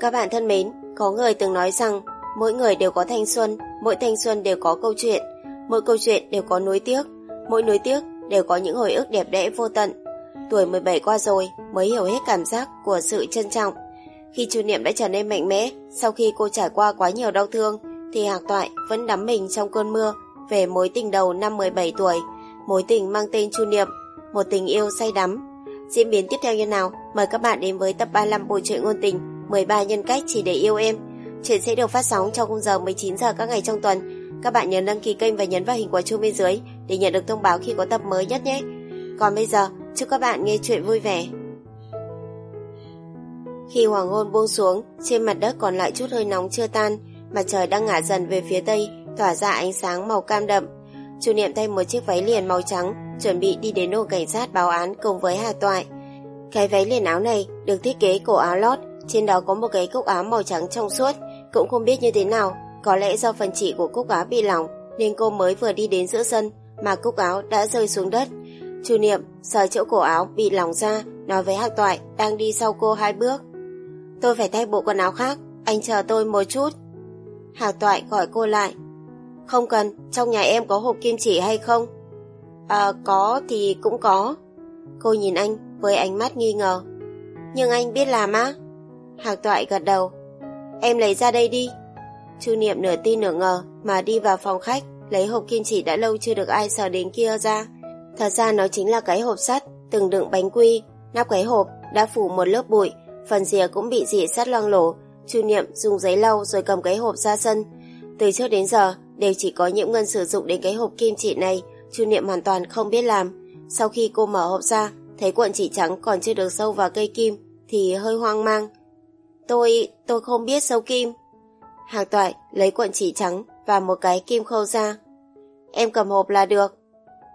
Các bạn thân mến, có người từng nói rằng mỗi người đều có thanh xuân, mỗi thanh xuân đều có câu chuyện, mỗi câu chuyện đều có nối tiếc, mỗi nối tiếc đều có những hồi ức đẹp đẽ vô tận. Tuổi 17 qua rồi mới hiểu hết cảm giác của sự trân trọng. Khi chu niệm đã trở nên mạnh mẽ, sau khi cô trải qua quá nhiều đau thương, thì Hạc Toại vẫn đắm mình trong cơn mưa về mối tình đầu năm 17 tuổi, mối tình mang tên chu niệm, một tình yêu say đắm. Diễn biến tiếp theo như nào? Mời các bạn đến với tập 35 bộ truyện ngôn tình 13 nhân cách chỉ để yêu em. Chuyện sẽ được phát sóng trong khung giờ 19 giờ các ngày trong tuần. Các bạn nhớ đăng ký kênh và nhấn vào hình quả chuông bên dưới để nhận được thông báo khi có tập mới nhất nhé. Còn bây giờ, chúc các bạn nghe chuyện vui vẻ. Khi hoàng hôn buông xuống, trên mặt đất còn lại chút hơi nóng chưa tan, mặt trời đang ngả dần về phía tây, tỏa ra ánh sáng màu cam đậm. Chủ niệm thay một chiếc váy liền màu trắng, chuẩn bị đi đến đồn cảnh sát báo án cùng với Hà Toại. Cái váy liền áo này được thiết kế cổ áo lót, trên đó có một cái cúc áo màu trắng trong suốt, cũng không biết như thế nào, có lẽ do phần chỉ của cúc áo bị lỏng, nên cô mới vừa đi đến giữa sân mà cúc áo đã rơi xuống đất. Chu Niệm sờ chỗ cổ áo bị lỏng ra, nói với Hạc Toại đang đi sau cô hai bước. Tôi phải thay bộ quần áo khác, anh chờ tôi một chút. Hạc Toại gọi cô lại. Không cần, trong nhà em có hộp kim chỉ hay không? À, có thì cũng có. Cô nhìn anh với ánh mắt nghi ngờ. Nhưng anh biết làm á? Hạc Toại gật đầu. Em lấy ra đây đi. Chu Niệm nửa tin nửa ngờ mà đi vào phòng khách lấy hộp kim chỉ đã lâu chưa được ai sờ đến kia ra. Thật ra nó chính là cái hộp sắt từng đựng bánh quy. Nắp cái hộp đã phủ một lớp bụi, phần rìa cũng bị dỉ sắt loang lổ. Chu Niệm dùng giấy lau rồi cầm cái hộp ra sân. Từ trước đến giờ đều chỉ có những ngân sử dụng đến cái hộp kim chỉ này. Chu Niệm hoàn toàn không biết làm. Sau khi cô mở hộp ra, thấy cuộn chỉ trắng còn chưa được sâu vào cây kim thì hơi hoang mang. Tôi, tôi không biết sâu kim. Hàng toại lấy cuộn chỉ trắng và một cái kim khâu ra. Em cầm hộp là được.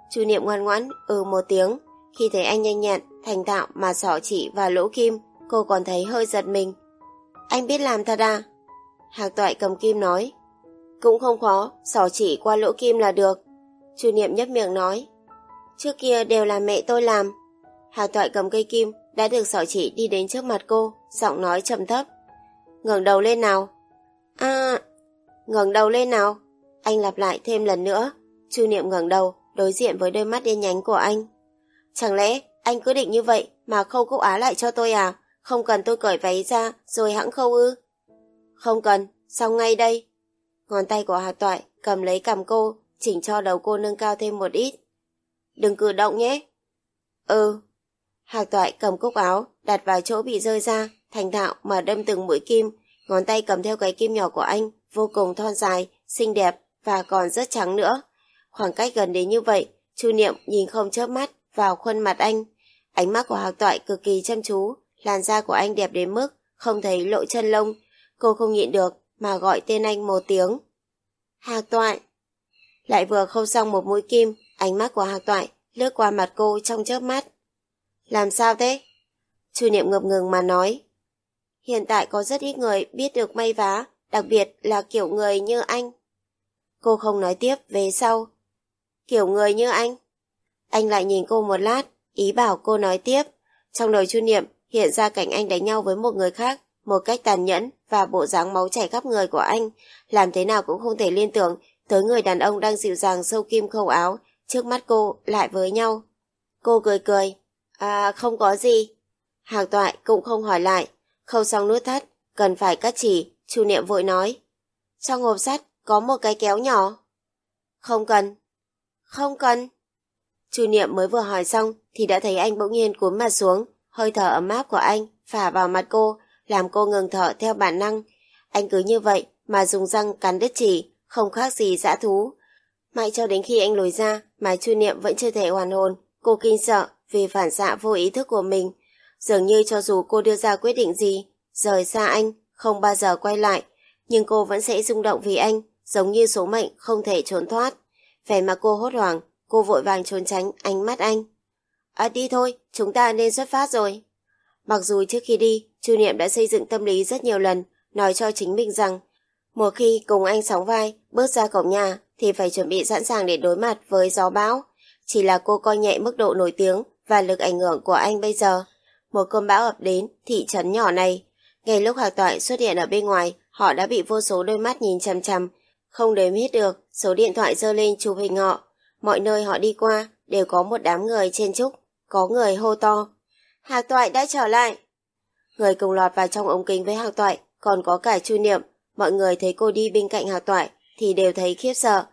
Chu Niệm ngoan ngoãn ừ một tiếng. Khi thấy anh nhanh nhẹn, thành thạo mà sỏ chỉ và lỗ kim, cô còn thấy hơi giật mình. Anh biết làm thật à? Hạc toại cầm kim nói. Cũng không khó, sỏ chỉ qua lỗ kim là được. Chu Niệm nhấp miệng nói. Trước kia đều là mẹ tôi làm. Hạc toại cầm cây kim, đã được sỏ chỉ đi đến trước mặt cô, giọng nói trầm thấp. ngẩng đầu lên nào. À, ngẩng đầu lên nào. Anh lặp lại thêm lần nữa. Chu Niệm ngẩng đầu, đối diện với đôi mắt đen nhánh của anh. Chẳng lẽ anh cứ định như vậy mà khâu cúc á lại cho tôi à? Không cần tôi cởi váy ra rồi hãng khâu ư? Không cần, xong ngay đây. Ngón tay của Hà Toại cầm lấy cầm cô, chỉnh cho đầu cô nâng cao thêm một ít. Đừng cử động nhé. Ừ. Hạc Toại cầm cúc áo, đặt vào chỗ bị rơi ra, thành thạo mà đâm từng mũi kim, ngón tay cầm theo cái kim nhỏ của anh, vô cùng thon dài, xinh đẹp và còn rất trắng nữa. Khoảng cách gần đến như vậy, Chu Niệm nhìn không chớp mắt vào khuôn mặt anh. Ánh mắt của Hạc Toại cực kỳ chăm chú, làn da của anh đẹp đến mức không thấy lộ chân lông. Cô không nhịn được mà gọi tên anh một tiếng. Hạc Toại. Lại vừa khâu xong một mũi kim, ánh mắt của Hạc Toại lướt qua mặt cô trong chớp mắt. Làm sao thế? Chu Niệm ngập ngừng mà nói. Hiện tại có rất ít người biết được may vá, đặc biệt là kiểu người như anh. Cô không nói tiếp về sau. Kiểu người như anh. Anh lại nhìn cô một lát, ý bảo cô nói tiếp. Trong đầu Chu Niệm hiện ra cảnh anh đánh nhau với một người khác, một cách tàn nhẫn và bộ dáng máu chảy khắp người của anh. Làm thế nào cũng không thể liên tưởng tới người đàn ông đang dịu dàng sâu kim khâu áo, trước mắt cô lại với nhau. Cô cười cười. À, không có gì. hàng toại cũng không hỏi lại. Khâu xong nút thắt, cần phải cắt chỉ, chu niệm vội nói. Trong hộp sắt có một cái kéo nhỏ. Không cần. Không cần. Chu niệm mới vừa hỏi xong thì đã thấy anh bỗng nhiên cúm mặt xuống, hơi thở ấm áp của anh phả vào mặt cô, làm cô ngừng thở theo bản năng. Anh cứ như vậy mà dùng răng cắn đứt chỉ, không khác gì dã thú. Mãi cho đến khi anh lùi ra mà chu niệm vẫn chưa thể hoàn hồn, cô kinh sợ vì phản xạ vô ý thức của mình. Dường như cho dù cô đưa ra quyết định gì, rời xa anh, không bao giờ quay lại, nhưng cô vẫn sẽ rung động vì anh, giống như số mệnh không thể trốn thoát. Vẻ mà cô hốt hoảng, cô vội vàng trốn tránh ánh mắt anh. À đi thôi, chúng ta nên xuất phát rồi. Mặc dù trước khi đi, Chu Niệm đã xây dựng tâm lý rất nhiều lần, nói cho chính mình rằng một khi cùng anh sóng vai, bước ra cổng nhà thì phải chuẩn bị sẵn sàng để đối mặt với gió bão. Chỉ là cô coi nhẹ mức độ nổi tiếng và lực ảnh hưởng của anh bây giờ. Một cơn bão ập đến thị trấn nhỏ này. Ngay lúc Hạc Toại xuất hiện ở bên ngoài, họ đã bị vô số đôi mắt nhìn chằm chằm, không đếm hết được, số điện thoại giơ lên chụp hình họ. Mọi nơi họ đi qua đều có một đám người trên trúc, có người hô to. Hạc Toại đã trở lại. Người cùng lọt vào trong ống kính với Hạc Toại, còn có cả Chu Niệm. Mọi người thấy cô đi bên cạnh Hạc Toại thì đều thấy khiếp sợ.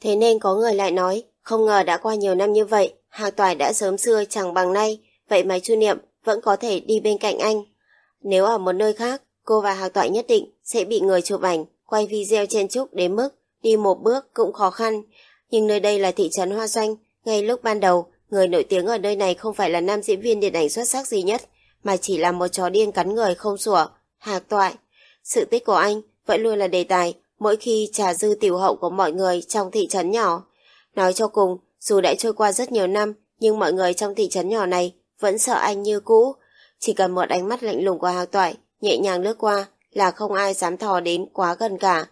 Thế nên có người lại nói, không ngờ đã qua nhiều năm như vậy, Hạc Toại đã sớm xưa chẳng bằng nay, vậy mà Chu Niệm vẫn có thể đi bên cạnh anh. Nếu ở một nơi khác, cô và Hạc Toại nhất định sẽ bị người chụp ảnh, quay video trên trúc đến mức đi một bước cũng khó khăn. Nhưng nơi đây là thị trấn Hoa Xanh, ngay lúc ban đầu, người nổi tiếng ở nơi này không phải là nam diễn viên điện ảnh xuất sắc gì nhất, mà chỉ là một chó điên cắn người không sủa, Hạc Toại. Sự tích của anh vẫn luôn là đề tài mỗi khi trà dư tiểu hậu của mọi người trong thị trấn nhỏ. Nói cho cùng, dù đã trôi qua rất nhiều năm, nhưng mọi người trong thị trấn nhỏ này vẫn sợ anh như cũ. Chỉ cần một ánh mắt lạnh lùng của Hạc Toại nhẹ nhàng lướt qua là không ai dám thò đến quá gần cả.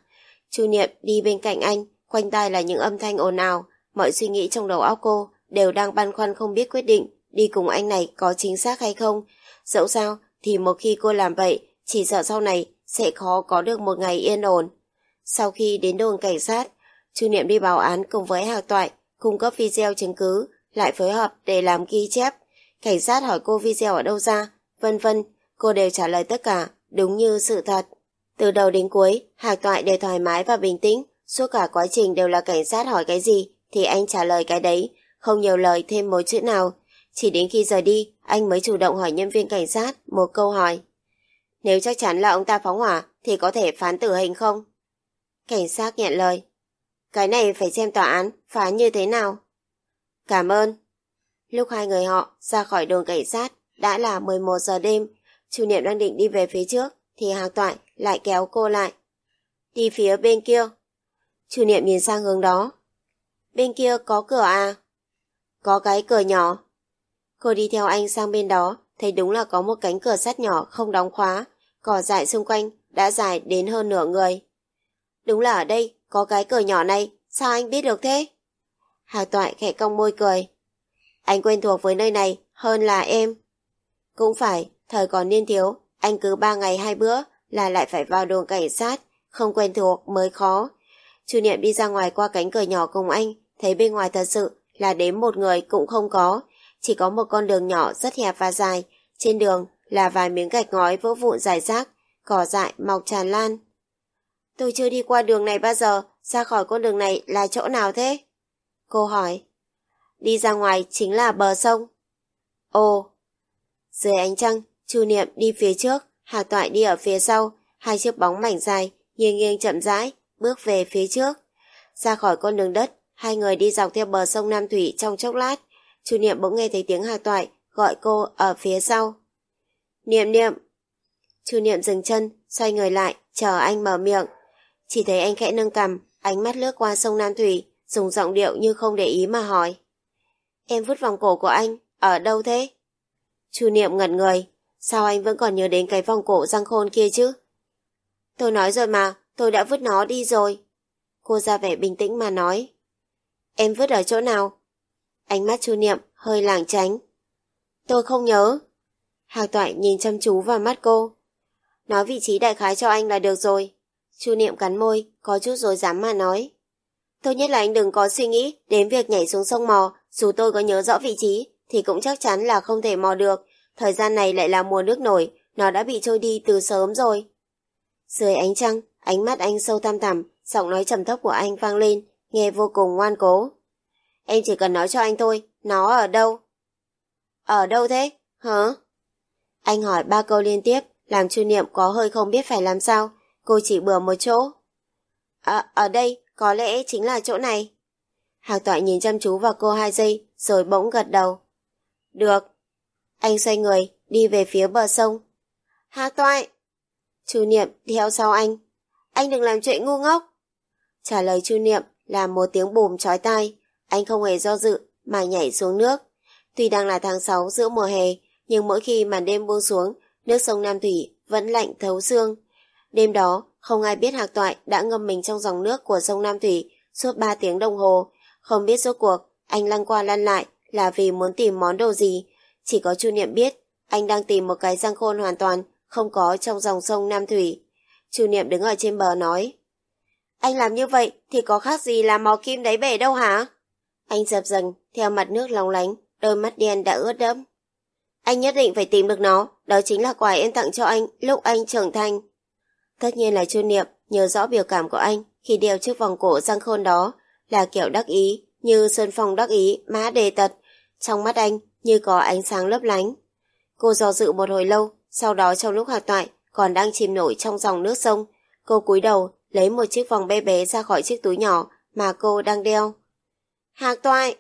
Chu Niệm đi bên cạnh anh, quanh tai là những âm thanh ồn ào, mọi suy nghĩ trong đầu óc cô đều đang băn khoăn không biết quyết định đi cùng anh này có chính xác hay không. Dẫu sao thì một khi cô làm vậy, chỉ sợ sau này sẽ khó có được một ngày yên ổn. Sau khi đến đồn cảnh sát, Chu Niệm đi báo án cùng với Hạc Toại, cung cấp video chứng cứ, lại phối hợp để làm ghi chép. Cảnh sát hỏi cô video ở đâu ra, vân vân, cô đều trả lời tất cả, đúng như sự thật. Từ đầu đến cuối, Hạc Toại đều thoải mái và bình tĩnh, suốt cả quá trình đều là cảnh sát hỏi cái gì thì anh trả lời cái đấy, không nhiều lời thêm một chữ nào. Chỉ đến khi rời đi, anh mới chủ động hỏi nhân viên cảnh sát một câu hỏi. Nếu chắc chắn là ông ta phóng hỏa thì có thể phán tử hình không? Cảnh sát nhận lời. Cái này phải xem tòa án phán như thế nào. Cảm ơn. Lúc hai người họ ra khỏi đồn cảnh sát đã là 11 giờ đêm, chủ Niệm đang định đi về phía trước thì Hạc Toại lại kéo cô lại. Đi phía bên kia. chủ Niệm nhìn sang hướng đó. Bên kia có cửa à? Có cái cửa nhỏ. Cô đi theo anh sang bên đó, thấy đúng là có một cánh cửa sắt nhỏ không đóng khóa, cỏ dại xung quanh đã dài đến hơn nửa người. Đúng là ở đây, có cái cửa nhỏ này, sao anh biết được thế? Hạc Toại khẽ cong môi cười. Anh quen thuộc với nơi này hơn là em. Cũng phải, thời còn niên thiếu, anh cứ ba ngày hai bữa là lại phải vào đồn cảnh sát, không quen thuộc mới khó. Chu Niệm đi ra ngoài qua cánh cửa nhỏ cùng anh, thấy bên ngoài thật sự là đến một người cũng không có, chỉ có một con đường nhỏ rất hẹp và dài, trên đường là vài miếng gạch ngói vỡ vụn dài rác, cỏ dại mọc tràn lan. Tôi chưa đi qua đường này bao giờ, ra khỏi con đường này là chỗ nào thế? Cô hỏi. Đi ra ngoài chính là bờ sông. Ồ. Dưới ánh trăng, Chu Niệm đi phía trước, hà Toại đi ở phía sau, hai chiếc bóng mảnh dài, nghiêng nghiêng chậm rãi, bước về phía trước. Ra khỏi con đường đất, hai người đi dọc theo bờ sông Nam Thủy trong chốc lát. Chu Niệm bỗng nghe thấy tiếng hà Toại gọi cô ở phía sau. Niệm niệm. Chu Niệm dừng chân, xoay người lại, chờ anh mở miệng. Chỉ thấy anh khẽ nâng cằm, ánh mắt lướt qua sông Nam Thủy, dùng giọng điệu như không để ý mà hỏi. Em vứt vòng cổ của anh, ở đâu thế? Chu Niệm ngẩn người, sao anh vẫn còn nhớ đến cái vòng cổ răng khôn kia chứ? Tôi nói rồi mà, tôi đã vứt nó đi rồi. Cô ra vẻ bình tĩnh mà nói. Em vứt ở chỗ nào? Ánh mắt Chu Niệm hơi lảng tránh. Tôi không nhớ. Hạc Toại nhìn chăm chú vào mắt cô. Nói vị trí đại khái cho anh là được rồi. Chu Niệm cắn môi, có chút rồi dám mà nói. Tốt nhất là anh đừng có suy nghĩ đến việc nhảy xuống sông mò, dù tôi có nhớ rõ vị trí, thì cũng chắc chắn là không thể mò được. Thời gian này lại là mùa nước nổi, nó đã bị trôi đi từ sớm rồi. Dưới ánh trăng, ánh mắt anh sâu thăm thẳm, giọng nói trầm thấp của anh vang lên, nghe vô cùng ngoan cố. Em chỉ cần nói cho anh thôi, nó ở đâu? Ở đâu thế? Hả? Anh hỏi ba câu liên tiếp, làm chu niệm có hơi không biết phải làm sao. Cô chỉ bừa một chỗ. À, ở đây, có lẽ chính là chỗ này. Hạc toại nhìn chăm chú vào cô hai giây, rồi bỗng gật đầu. Được. Anh xoay người, đi về phía bờ sông. Hạc toại! Chu Niệm theo sau anh. Anh đừng làm chuyện ngu ngốc. Trả lời Chu Niệm là một tiếng bùm chói tai. Anh không hề do dự mà nhảy xuống nước. Tuy đang là tháng 6 giữa mùa hè, nhưng mỗi khi màn đêm buông xuống, nước sông Nam Thủy vẫn lạnh thấu xương. Đêm đó, không ai biết Hạc Toại đã ngâm mình trong dòng nước của sông Nam Thủy suốt 3 tiếng đồng hồ. Không biết rốt cuộc, anh lăn qua lăn lại là vì muốn tìm món đồ gì. Chỉ có Chu Niệm biết, anh đang tìm một cái răng khôn hoàn toàn không có trong dòng sông Nam Thủy. Chu Niệm đứng ở trên bờ nói. Anh làm như vậy thì có khác gì là mò kim đáy bể đâu hả? Anh dập dần theo mặt nước lóng lánh, đôi mắt đen đã ướt đẫm. Anh nhất định phải tìm được nó, đó chính là quà em tặng cho anh lúc anh trưởng thành. Tất nhiên là Chu Niệm nhớ rõ biểu cảm của anh khi đeo chiếc vòng cổ răng khôn đó là kiểu đắc ý, như Sơn Phong đắc ý, má đề tật. Trong mắt anh như có ánh sáng lấp lánh. Cô do dự một hồi lâu, sau đó trong lúc hạc toại còn đang chìm nổi trong dòng nước sông, cô cúi đầu lấy một chiếc vòng bé bé ra khỏi chiếc túi nhỏ mà cô đang đeo. Hạc toại!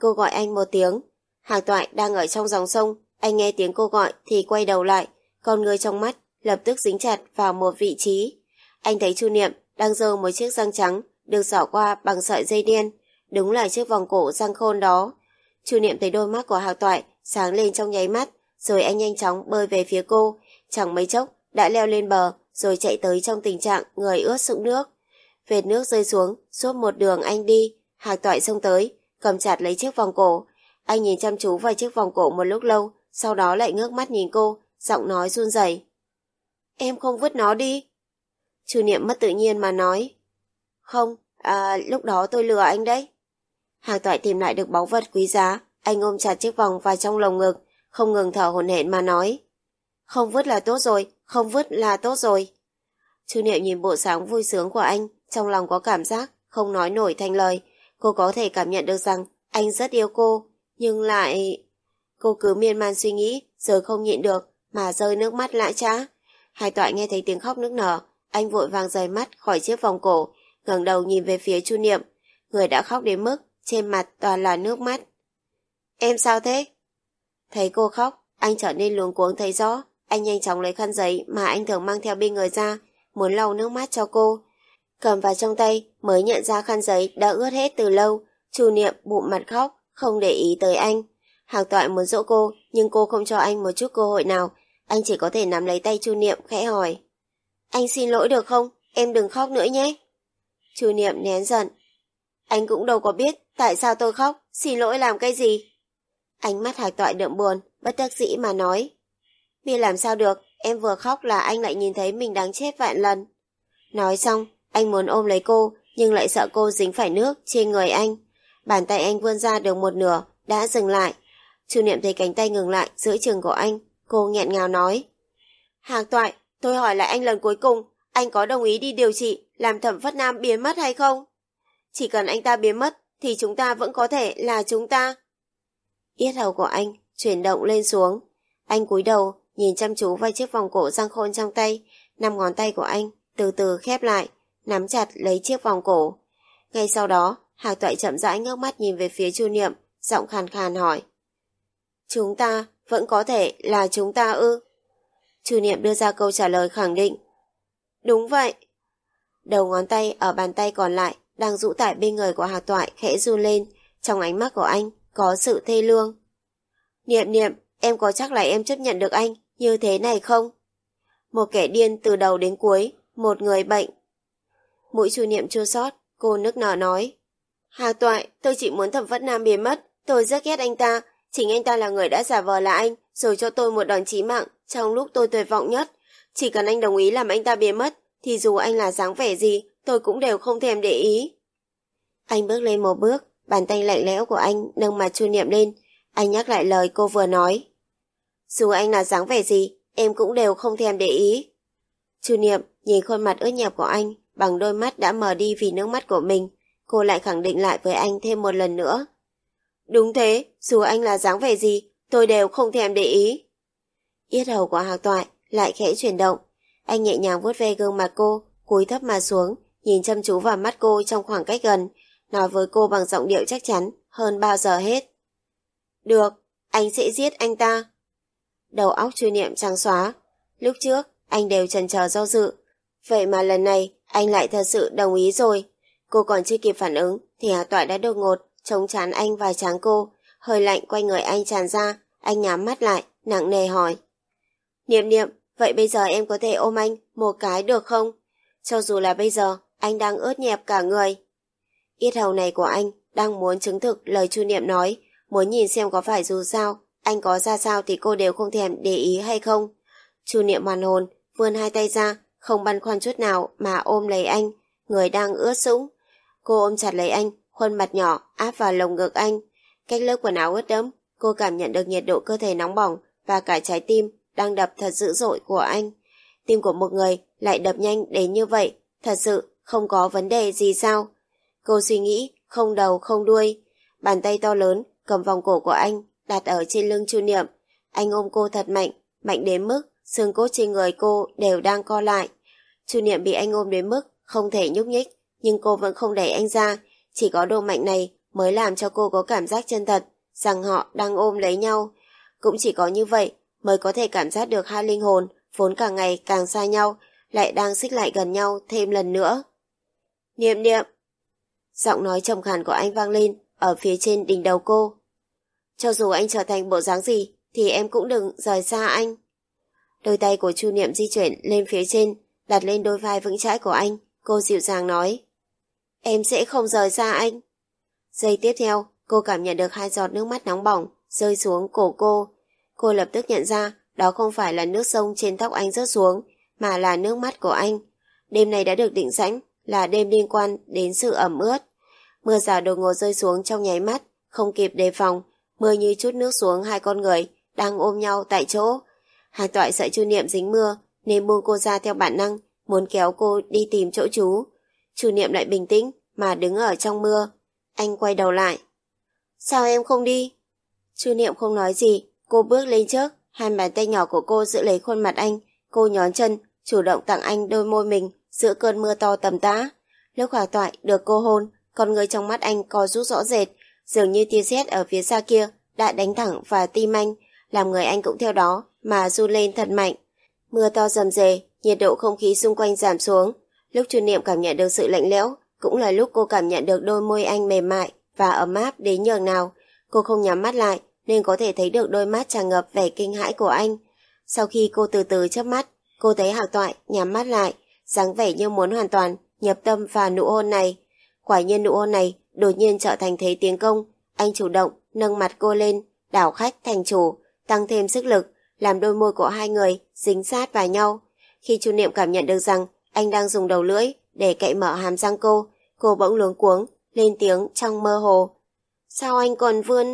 Cô gọi anh một tiếng. Hạc toại đang ở trong dòng sông, anh nghe tiếng cô gọi thì quay đầu lại, con người trong mắt lập tức dính chặt vào một vị trí. Anh thấy Chu Niệm đang giơ một chiếc răng trắng được xỏ qua bằng sợi dây đen, đúng là chiếc vòng cổ răng khôn đó. Chu Niệm thấy đôi mắt của Hạc Toại sáng lên trong nháy mắt, rồi anh nhanh chóng bơi về phía cô, chẳng mấy chốc đã leo lên bờ rồi chạy tới trong tình trạng người ướt sũng nước. Vệt nước rơi xuống, suốt một đường anh đi, Hạc Toại xông tới, cầm chặt lấy chiếc vòng cổ. Anh nhìn chăm chú vào chiếc vòng cổ một lúc lâu, sau đó lại ngước mắt nhìn cô, giọng nói run rẩy. Em không vứt nó đi. Chu Niệm mất tự nhiên mà nói. Không, à, lúc đó tôi lừa anh đấy. Hàng toại tìm lại được báu vật quý giá, anh ôm chặt chiếc vòng vào trong lồng ngực, không ngừng thở hổn hển mà nói. Không vứt là tốt rồi, không vứt là tốt rồi. Chu Niệm nhìn bộ sáng vui sướng của anh, trong lòng có cảm giác, không nói nổi thành lời. Cô có thể cảm nhận được rằng anh rất yêu cô, nhưng lại... Cô cứ miên man suy nghĩ, rồi không nhịn được, mà rơi nước mắt lại chả. Hai toại nghe thấy tiếng khóc nức nở, anh vội vàng rời mắt khỏi chiếc vòng cổ, ngẩng đầu nhìn về phía Chu Niệm. Người đã khóc đến mức trên mặt toàn là nước mắt. Em sao thế? Thấy cô khóc, anh trở nên luống cuống thấy rõ. Anh nhanh chóng lấy khăn giấy mà anh thường mang theo bên người ra, muốn lau nước mắt cho cô. Cầm vào trong tay mới nhận ra khăn giấy đã ướt hết từ lâu. Chu Niệm bụng mặt khóc, không để ý tới anh. Hàng toại muốn dỗ cô, nhưng cô không cho anh một chút cơ hội nào. Anh chỉ có thể nắm lấy tay Chu Niệm khẽ hỏi. Anh xin lỗi được không? Em đừng khóc nữa nhé. Chu Niệm nén giận. Anh cũng đâu có biết tại sao tôi khóc, xin lỗi làm cái gì. Ánh mắt hạc toại đượm buồn, bất đắc dĩ mà nói. vì làm sao được, em vừa khóc là anh lại nhìn thấy mình đáng chết vạn lần. Nói xong, anh muốn ôm lấy cô, nhưng lại sợ cô dính phải nước trên người anh. Bàn tay anh vươn ra được một nửa, đã dừng lại. Chu Niệm thấy cánh tay ngừng lại giữa trường của anh, cô nghẹn ngào nói. Hạc toại, tôi hỏi lại anh lần cuối cùng, anh có đồng ý đi điều trị, làm thẩm phất nam biến mất hay không? Chỉ cần anh ta biến mất, thì chúng ta vẫn có thể là chúng ta. Yết hầu của anh chuyển động lên xuống. Anh cúi đầu, nhìn chăm chú vào chiếc vòng cổ răng khôn trong tay. Năm ngón tay của anh từ từ khép lại, nắm chặt lấy chiếc vòng cổ. Ngay sau đó, Hạc Toại chậm rãi ngước mắt nhìn về phía Chu Niệm, giọng khàn khàn hỏi. Chúng ta vẫn có thể là chúng ta ư? Chu Niệm đưa ra câu trả lời khẳng định. Đúng vậy. Đầu ngón tay ở bàn tay còn lại đang rũ tại bên người của Hạc Toại khẽ run lên, trong ánh mắt của anh có sự thê lương. Niệm niệm, em có chắc là em chấp nhận được anh như thế này không? Một kẻ điên từ đầu đến cuối, một người bệnh. Mũi chu niệm chua sót, cô nức nở nói. Hạc Toại, tôi chỉ muốn thẩm vất nam biến mất, tôi rất ghét anh ta, chính anh ta là người đã giả vờ là anh, rồi cho tôi một đòn chí mạng trong lúc tôi tuyệt vọng nhất. Chỉ cần anh đồng ý làm anh ta biến mất, thì dù anh là dáng vẻ gì, tôi cũng đều không thèm để ý. Anh bước lên một bước, bàn tay lạnh lẽo của anh nâng mặt chu niệm lên. Anh nhắc lại lời cô vừa nói. Dù anh là dáng vẻ gì, em cũng đều không thèm để ý. Chu niệm nhìn khuôn mặt ướt nhẹp của anh bằng đôi mắt đã mờ đi vì nước mắt của mình. Cô lại khẳng định lại với anh thêm một lần nữa. Đúng thế, dù anh là dáng vẻ gì, tôi đều không thèm để ý. Yết hầu của Hạc Toại lại khẽ chuyển động. Anh nhẹ nhàng vuốt ve gương mặt cô, cúi thấp mà xuống, nhìn chăm chú vào mắt cô trong khoảng cách gần, nói với cô bằng giọng điệu chắc chắn hơn bao giờ hết. Được, anh sẽ giết anh ta. Đầu óc truy niệm trắng xóa. Lúc trước, anh đều chần chờ do dự. Vậy mà lần này, anh lại thật sự đồng ý rồi. Cô còn chưa kịp phản ứng, thì Hà Toại đã đột ngột, chống chán anh và chán cô. Hơi lạnh quay người anh tràn ra, anh nhắm mắt lại, nặng nề hỏi. Niệm niệm, vậy bây giờ em có thể ôm anh một cái được không? Cho dù là bây giờ, anh đang ướt nhẹp cả người. Yết hầu này của anh đang muốn chứng thực lời chu niệm nói, muốn nhìn xem có phải dù sao, anh có ra sao thì cô đều không thèm để ý hay không. Chu niệm hoàn hồn, vươn hai tay ra, không băn khoăn chút nào mà ôm lấy anh, người đang ướt sũng. Cô ôm chặt lấy anh, khuôn mặt nhỏ áp vào lồng ngực anh. Cách lớp quần áo ướt đẫm, cô cảm nhận được nhiệt độ cơ thể nóng bỏng và cả trái tim đang đập thật dữ dội của anh. Tim của một người lại đập nhanh đến như vậy, thật sự không có vấn đề gì sao? Cô suy nghĩ, không đầu không đuôi. Bàn tay to lớn cầm vòng cổ của anh, đặt ở trên lưng Chu Niệm. Anh ôm cô thật mạnh, mạnh đến mức xương cốt trên người cô đều đang co lại. Chu Niệm bị anh ôm đến mức không thể nhúc nhích, nhưng cô vẫn không đẩy anh ra. Chỉ có độ mạnh này mới làm cho cô có cảm giác chân thật, rằng họ đang ôm lấy nhau. Cũng chỉ có như vậy mới có thể cảm giác được hai linh hồn vốn càng ngày càng xa nhau, lại đang xích lại gần nhau thêm lần nữa. Niệm niệm! Giọng nói trầm khàn của anh vang lên ở phía trên đỉnh đầu cô. Cho dù anh trở thành bộ dáng gì, thì em cũng đừng rời xa anh. Đôi tay của Chu Niệm di chuyển lên phía trên, đặt lên đôi vai vững chãi của anh, cô dịu dàng nói. Em sẽ không rời xa anh. Giây tiếp theo, cô cảm nhận được hai giọt nước mắt nóng bỏng rơi xuống cổ cô. Cô lập tức nhận ra đó không phải là nước sông trên tóc anh rớt xuống, mà là nước mắt của anh. Đêm này đã được định sẵn là đêm liên quan đến sự ẩm ướt. Mưa rào đột ngột rơi xuống trong nháy mắt, không kịp đề phòng, mưa như chút nước xuống hai con người đang ôm nhau tại chỗ. Hàn toại sợ chu niệm dính mưa nên buông cô ra theo bản năng, muốn kéo cô đi tìm chỗ chú. Chu niệm lại bình tĩnh mà đứng ở trong mưa. Anh quay đầu lại. Sao em không đi? Chu niệm không nói gì, cô bước lên trước, hai bàn tay nhỏ của cô giữ lấy khuôn mặt anh. Cô nhón chân, chủ động tặng anh đôi môi mình giữa cơn mưa to tầm tã. Lúc hòa toại được cô hôn, con người trong mắt anh co rút rõ rệt, dường như tia sét ở phía xa kia đã đánh thẳng vào tim anh, làm người anh cũng theo đó mà run lên thật mạnh. Mưa to rầm rề, nhiệt độ không khí xung quanh giảm xuống. Lúc Chu Niệm cảm nhận được sự lạnh lẽo, cũng là lúc cô cảm nhận được đôi môi anh mềm mại và ấm áp đến nhường nào. Cô không nhắm mắt lại, nên có thể thấy được đôi mắt tràn ngập vẻ kinh hãi của anh. Sau khi cô từ từ chớp mắt, cô thấy Hạc Toại nhắm mắt lại, dáng vẻ như muốn hoàn toàn nhập tâm vào nụ hôn này. Quả nhiên nụ hôn này đột nhiên trở thành thế tiến công, anh chủ động nâng mặt cô lên, đảo khách thành chủ, tăng thêm sức lực, làm đôi môi của hai người dính sát vào nhau. Khi Chu Niệm cảm nhận được rằng anh đang dùng đầu lưỡi để cậy mở hàm răng cô, cô bỗng luống cuống, lên tiếng trong mơ hồ. Sao anh còn vươn...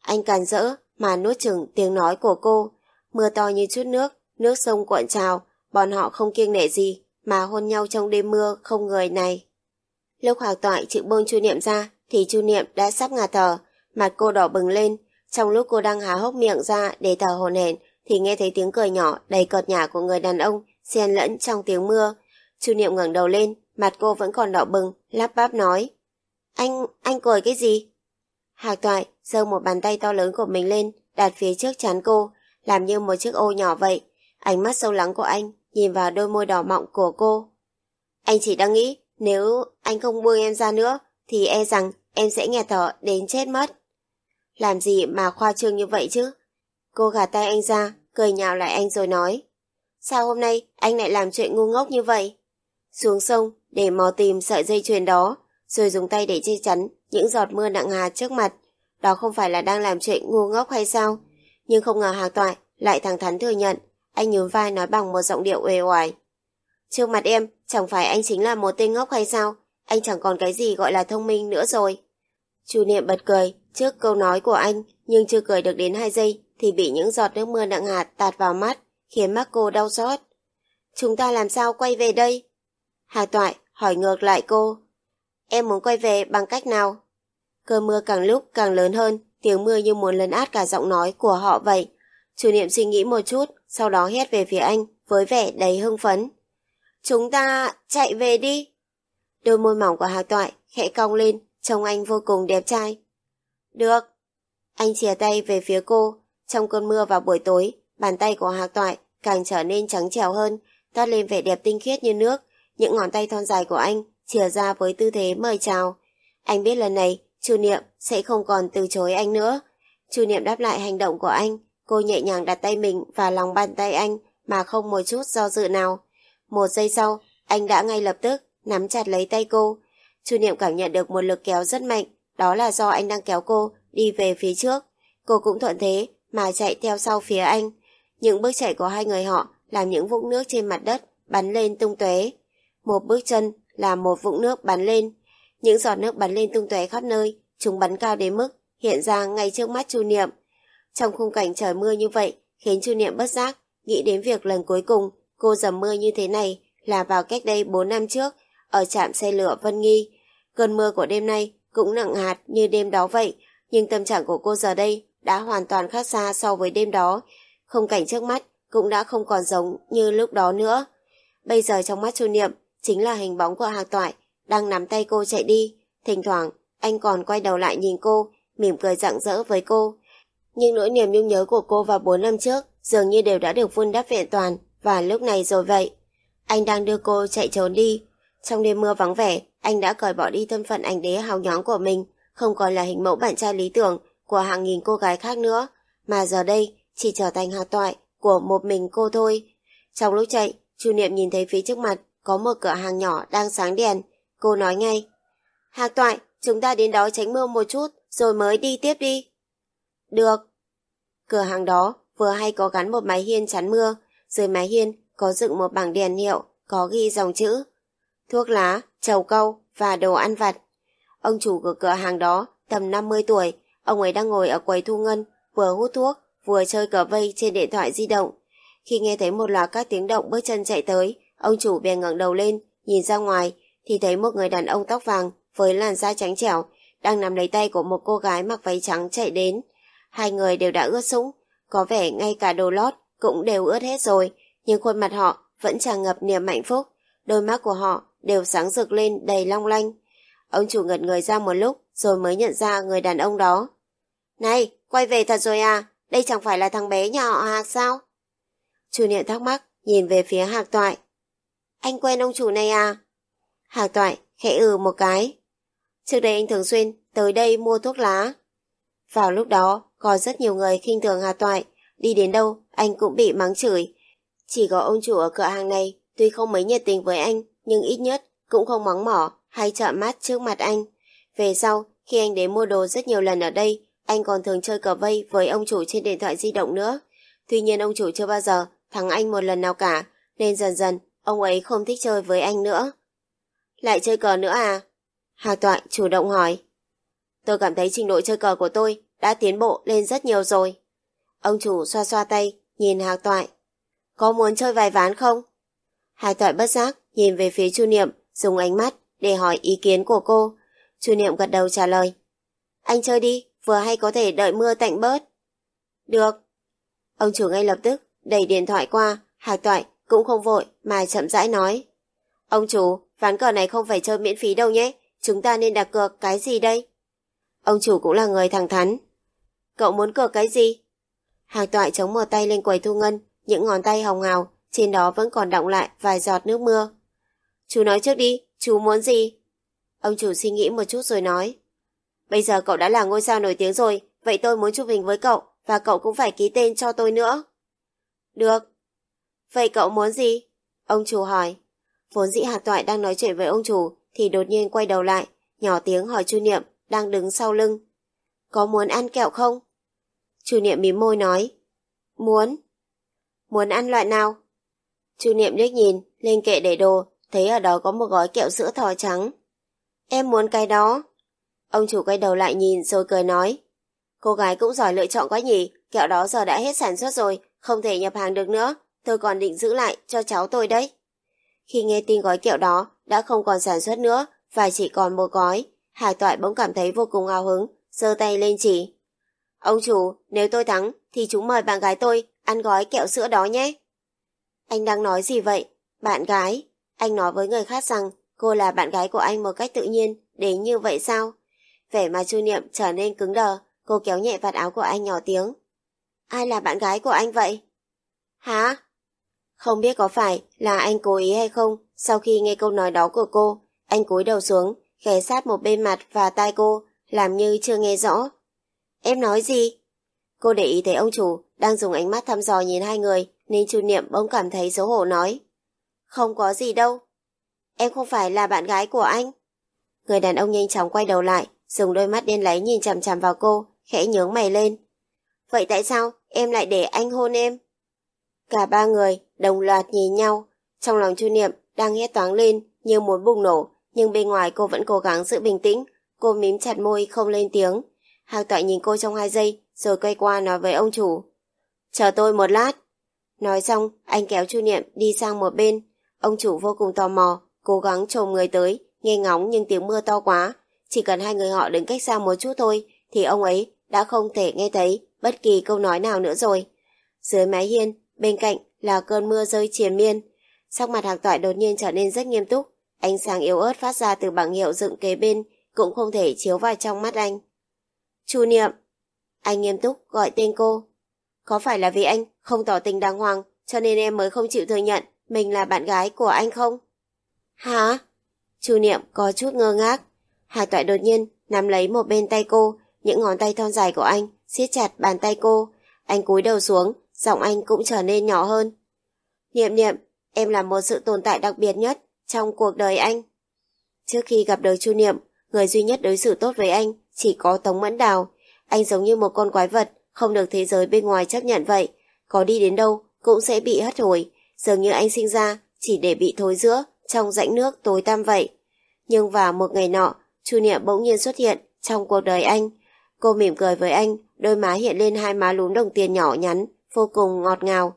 Anh càn rỡ mà nuốt chừng tiếng nói của cô. Mưa to như chút nước, nước sông cuộn trào, bọn họ không kiêng nể gì mà hôn nhau trong đêm mưa không người này. Lúc Hoàng Toại chịu bông Chu Niệm ra thì Chu Niệm đã sắp ngạt thở, mặt cô đỏ bừng lên. Trong lúc cô đang há hốc miệng ra để thở hồn hển thì nghe thấy tiếng cười nhỏ đầy cợt nhả của người đàn ông xen lẫn trong tiếng mưa. Chu Niệm ngẩng đầu lên, mặt cô vẫn còn đỏ bừng, lắp bắp nói. Anh, anh cười cái gì? Hạc Toại giơ một bàn tay to lớn của mình lên, đặt phía trước chán cô, làm như một chiếc ô nhỏ vậy. Ánh mắt sâu lắng của anh nhìn vào đôi môi đỏ mọng của cô. Anh chỉ đang nghĩ nếu anh không buông em ra nữa thì e rằng em sẽ nghẹt thở đến chết mất. Làm gì mà khoa trương như vậy chứ? Cô gạt tay anh ra, cười nhạo lại anh rồi nói. Sao hôm nay anh lại làm chuyện ngu ngốc như vậy? Xuống sông để mò tìm sợi dây chuyền đó, rồi dùng tay để che chắn những giọt mưa nặng hà trước mặt. Đó không phải là đang làm chuyện ngu ngốc hay sao? Nhưng không ngờ Hạc Toại lại thẳng thắn thừa nhận. Anh nhún vai nói bằng một giọng điệu uể oải. Trước mặt em, chẳng phải anh chính là một tên ngốc hay sao? Anh chẳng còn cái gì gọi là thông minh nữa rồi. Chu Niệm bật cười trước câu nói của anh, nhưng chưa cười được đến hai giây thì bị những giọt nước mưa nặng hạt tạt vào mắt, khiến mắt cô đau xót. Chúng ta làm sao quay về đây? Hà Toại hỏi ngược lại cô. Em muốn quay về bằng cách nào? Cơn mưa càng lúc càng lớn hơn, tiếng mưa như muốn lấn át cả giọng nói của họ vậy. Chủ niệm suy nghĩ một chút, sau đó hét về phía anh với vẻ đầy hưng phấn. Chúng ta chạy về đi. Đôi môi mỏng của Hà Toại khẽ cong lên, trông anh vô cùng đẹp trai. Được. Anh chìa tay về phía cô. Trong cơn mưa vào buổi tối, bàn tay của Hà Toại càng trở nên trắng trẻo hơn, toát lên vẻ đẹp tinh khiết như nước. Những ngón tay thon dài của anh chìa ra với tư thế mời chào. Anh biết lần này, Chu Niệm sẽ không còn từ chối anh nữa. Chu Niệm đáp lại hành động của anh, cô nhẹ nhàng đặt tay mình vào lòng bàn tay anh mà không một chút do dự nào. Một giây sau, anh đã ngay lập tức nắm chặt lấy tay cô. Chu Niệm cảm nhận được một lực kéo rất mạnh, đó là do anh đang kéo cô đi về phía trước. Cô cũng thuận thế mà chạy theo sau phía anh. Những bước chạy của hai người họ làm những vũng nước trên mặt đất bắn lên tung tóe. Một bước chân là một vũng nước bắn lên. Những giọt nước bắn lên tung tóe khắp nơi, chúng bắn cao đến mức hiện ra ngay trước mắt Chu Niệm. Trong khung cảnh trời mưa như vậy, khiến Chu Niệm bất giác nghĩ đến việc lần cuối cùng cô dầm mưa như thế này là vào cách đây 4 năm trước ở trạm xe lửa Vân Nghi. Cơn mưa của đêm nay cũng nặng hạt như đêm đó vậy, nhưng tâm trạng của cô giờ đây đã hoàn toàn khác xa so với đêm đó. Khung cảnh trước mắt cũng đã không còn giống như lúc đó nữa. Bây giờ trong mắt Chu Niệm chính là hình bóng của Hạc Toại đang nắm tay cô chạy đi. Thỉnh thoảng anh còn quay đầu lại nhìn cô, mỉm cười rạng rỡ với cô. Nhưng nỗi niềm nhung nhớ của cô vào 4 năm trước dường như đều đã được vun đắp vẹn toàn và lúc này rồi vậy. Anh đang đưa cô chạy trốn đi. Trong đêm mưa vắng vẻ, anh đã cởi bỏ đi thân phận ảnh đế hào nhóng của mình, không còn là hình mẫu bạn trai lý tưởng của hàng nghìn cô gái khác nữa, mà giờ đây chỉ trở thành hạc toại của một mình cô thôi. Trong lúc chạy, Chu Niệm nhìn thấy phía trước mặt có một cửa hàng nhỏ đang sáng đèn. Cô nói ngay, Hạc toại, chúng ta đến đó tránh mưa một chút, rồi mới đi tiếp đi. Được. Cửa hàng đó vừa hay có gắn một mái hiên chắn mưa, dưới mái hiên có dựng một bảng đèn hiệu có ghi dòng chữ thuốc lá, trầu câu và đồ ăn vặt. Ông chủ của cửa hàng đó tầm 50 tuổi, ông ấy đang ngồi ở quầy thu ngân, vừa hút thuốc, vừa chơi cờ vây trên điện thoại di động. Khi nghe thấy một loạt các tiếng động bước chân chạy tới, ông chủ bèn ngẩng đầu lên, nhìn ra ngoài, thì thấy một người đàn ông tóc vàng với làn da trắng trẻo đang nắm lấy tay của một cô gái mặc váy trắng chạy đến. Hai người đều đã ướt sũng, có vẻ ngay cả đồ lót cũng đều ướt hết rồi, nhưng khuôn mặt họ vẫn tràn ngập niềm hạnh phúc, đôi mắt của họ đều sáng rực lên đầy long lanh. Ông chủ ngật người ra một lúc rồi mới nhận ra người đàn ông đó. Này, quay về thật rồi à? Đây chẳng phải là thằng bé nhà họ Hạc sao? Chủ niệm thắc mắc, nhìn về phía Hạc Toại. Anh quen ông chủ này à? Hạc Toại khẽ ừ một cái. Trước đây anh thường xuyên tới đây mua thuốc lá. Vào lúc đó, có rất nhiều người khinh thường Hạc Toại. Đi đến đâu, anh cũng bị mắng chửi. Chỉ có ông chủ ở cửa hàng này, tuy không mấy nhiệt tình với anh, nhưng ít nhất cũng không mắng mỏ hay trợ mắt trước mặt anh. Về sau, khi anh đến mua đồ rất nhiều lần ở đây, anh còn thường chơi cờ vây với ông chủ trên điện thoại di động nữa. Tuy nhiên ông chủ chưa bao giờ thắng anh một lần nào cả, nên dần dần ông ấy không thích chơi với anh nữa. Lại chơi cờ nữa à? Hạc Toại chủ động hỏi. Tôi cảm thấy trình độ chơi cờ của tôi đã tiến bộ lên rất nhiều rồi. Ông chủ xoa xoa tay, nhìn Hạc Toại. Có muốn chơi vài ván không? Hạc Toại bất giác, nhìn về phía Chu Niệm, dùng ánh mắt để hỏi ý kiến của cô. Chu Niệm gật đầu trả lời. Anh chơi đi, vừa hay có thể đợi mưa tạnh bớt. Được. Ông chủ ngay lập tức đẩy điện thoại qua, Hạc Toại cũng không vội mà chậm rãi nói. Ông chủ, ván cờ này không phải chơi miễn phí đâu nhé, chúng ta nên đặt cược cái gì đây? Ông chủ cũng là người thẳng thắn. Cậu muốn cược cái gì? Hạc Toại chống một tay lên quầy thu ngân, những ngón tay hồng hào, trên đó vẫn còn đọng lại vài giọt nước mưa. Chú nói trước đi, chú muốn gì? Ông chủ suy nghĩ một chút rồi nói. Bây giờ cậu đã là ngôi sao nổi tiếng rồi, vậy tôi muốn chụp hình với cậu, và cậu cũng phải ký tên cho tôi nữa. Được. Vậy cậu muốn gì? Ông chủ hỏi. Vốn dĩ Hạc Toại đang nói chuyện với ông chủ, thì đột nhiên quay đầu lại, nhỏ tiếng hỏi Chu Niệm, đang đứng sau lưng. Có muốn ăn kẹo không? Chu Niệm mím môi nói. Muốn. Muốn ăn loại nào? Chu Niệm liếc nhìn, lên kệ để đồ, thấy ở đó có một gói kẹo sữa thỏ trắng. Em muốn cái đó. Ông chủ quay đầu lại nhìn rồi cười nói. Cô gái cũng giỏi lựa chọn quá nhỉ, kẹo đó giờ đã hết sản xuất rồi, không thể nhập hàng được nữa, tôi còn định giữ lại cho cháu tôi đấy. Khi nghe tin gói kẹo đó đã không còn sản xuất nữa và chỉ còn một gói, Hải Toại bỗng cảm thấy vô cùng hào hứng, giơ tay lên chỉ. Ông chủ, nếu tôi thắng thì chúng mời bạn gái tôi ăn gói kẹo sữa đó nhé. Anh đang nói gì vậy? Bạn gái? Anh nói với người khác rằng cô là bạn gái của anh một cách tự nhiên, đến như vậy sao? Vẻ mà chu niệm trở nên cứng đờ, cô kéo nhẹ vạt áo của anh nhỏ tiếng. Ai là bạn gái của anh vậy? Hả? Không biết có phải là anh cố ý hay không, sau khi nghe câu nói đó của cô, anh cúi đầu xuống, ghé sát một bên mặt và tai cô, làm như chưa nghe rõ. Em nói gì? Cô để ý thấy ông chủ đang dùng ánh mắt thăm dò nhìn hai người, nên chu niệm bỗng cảm thấy xấu hổ nói. Không có gì đâu. Em không phải là bạn gái của anh. Người đàn ông nhanh chóng quay đầu lại, dùng đôi mắt đen láy nhìn chằm chằm vào cô, khẽ nhướng mày lên. Vậy tại sao em lại để anh hôn em? Cả ba người đồng loạt nhìn nhau. Trong lòng Chu Niệm đang hét toáng lên như muốn bùng nổ, nhưng bên ngoài cô vẫn cố gắng giữ bình tĩnh. Cô mím chặt môi không lên tiếng. Hạc toại nhìn cô trong hai giây, rồi quay qua nói với ông chủ. Chờ tôi một lát. Nói xong, anh kéo Chu Niệm đi sang một bên. Ông chủ vô cùng tò mò, cố gắng trồm người tới, nghe ngóng nhưng tiếng mưa to quá. Chỉ cần hai người họ đứng cách xa một chút thôi, thì ông ấy đã không thể nghe thấy bất kỳ câu nói nào nữa rồi. Dưới mái hiên, bên cạnh là cơn mưa rơi triền miên. Sắc mặt hạc toại đột nhiên trở nên rất nghiêm túc, ánh sáng yếu ớt phát ra từ bảng hiệu dựng kế bên cũng không thể chiếu vào trong mắt anh. Chu Niệm. Anh nghiêm túc gọi tên cô. Có phải là vì anh không tỏ tình đàng hoàng cho nên em mới không chịu thừa nhận mình là bạn gái của anh không? Hả? Chu Niệm có chút ngơ ngác. Hà Toại đột nhiên nắm lấy một bên tay cô, những ngón tay thon dài của anh siết chặt bàn tay cô. Anh cúi đầu xuống, giọng anh cũng trở nên nhỏ hơn. Niệm niệm, em là một sự tồn tại đặc biệt nhất trong cuộc đời anh. Trước khi gặp đời Chu Niệm, người duy nhất đối xử tốt với anh chỉ có Tống Mẫn Đào. Anh giống như một con quái vật, không được thế giới bên ngoài chấp nhận vậy. Có đi đến đâu cũng sẽ bị hất hồi, dường như anh sinh ra chỉ để bị thối giữa trong rãnh nước tối tăm vậy. Nhưng vào một ngày nọ, Chu Niệm bỗng nhiên xuất hiện trong cuộc đời anh. Cô mỉm cười với anh, đôi má hiện lên hai má lúm đồng tiền nhỏ nhắn, vô cùng ngọt ngào.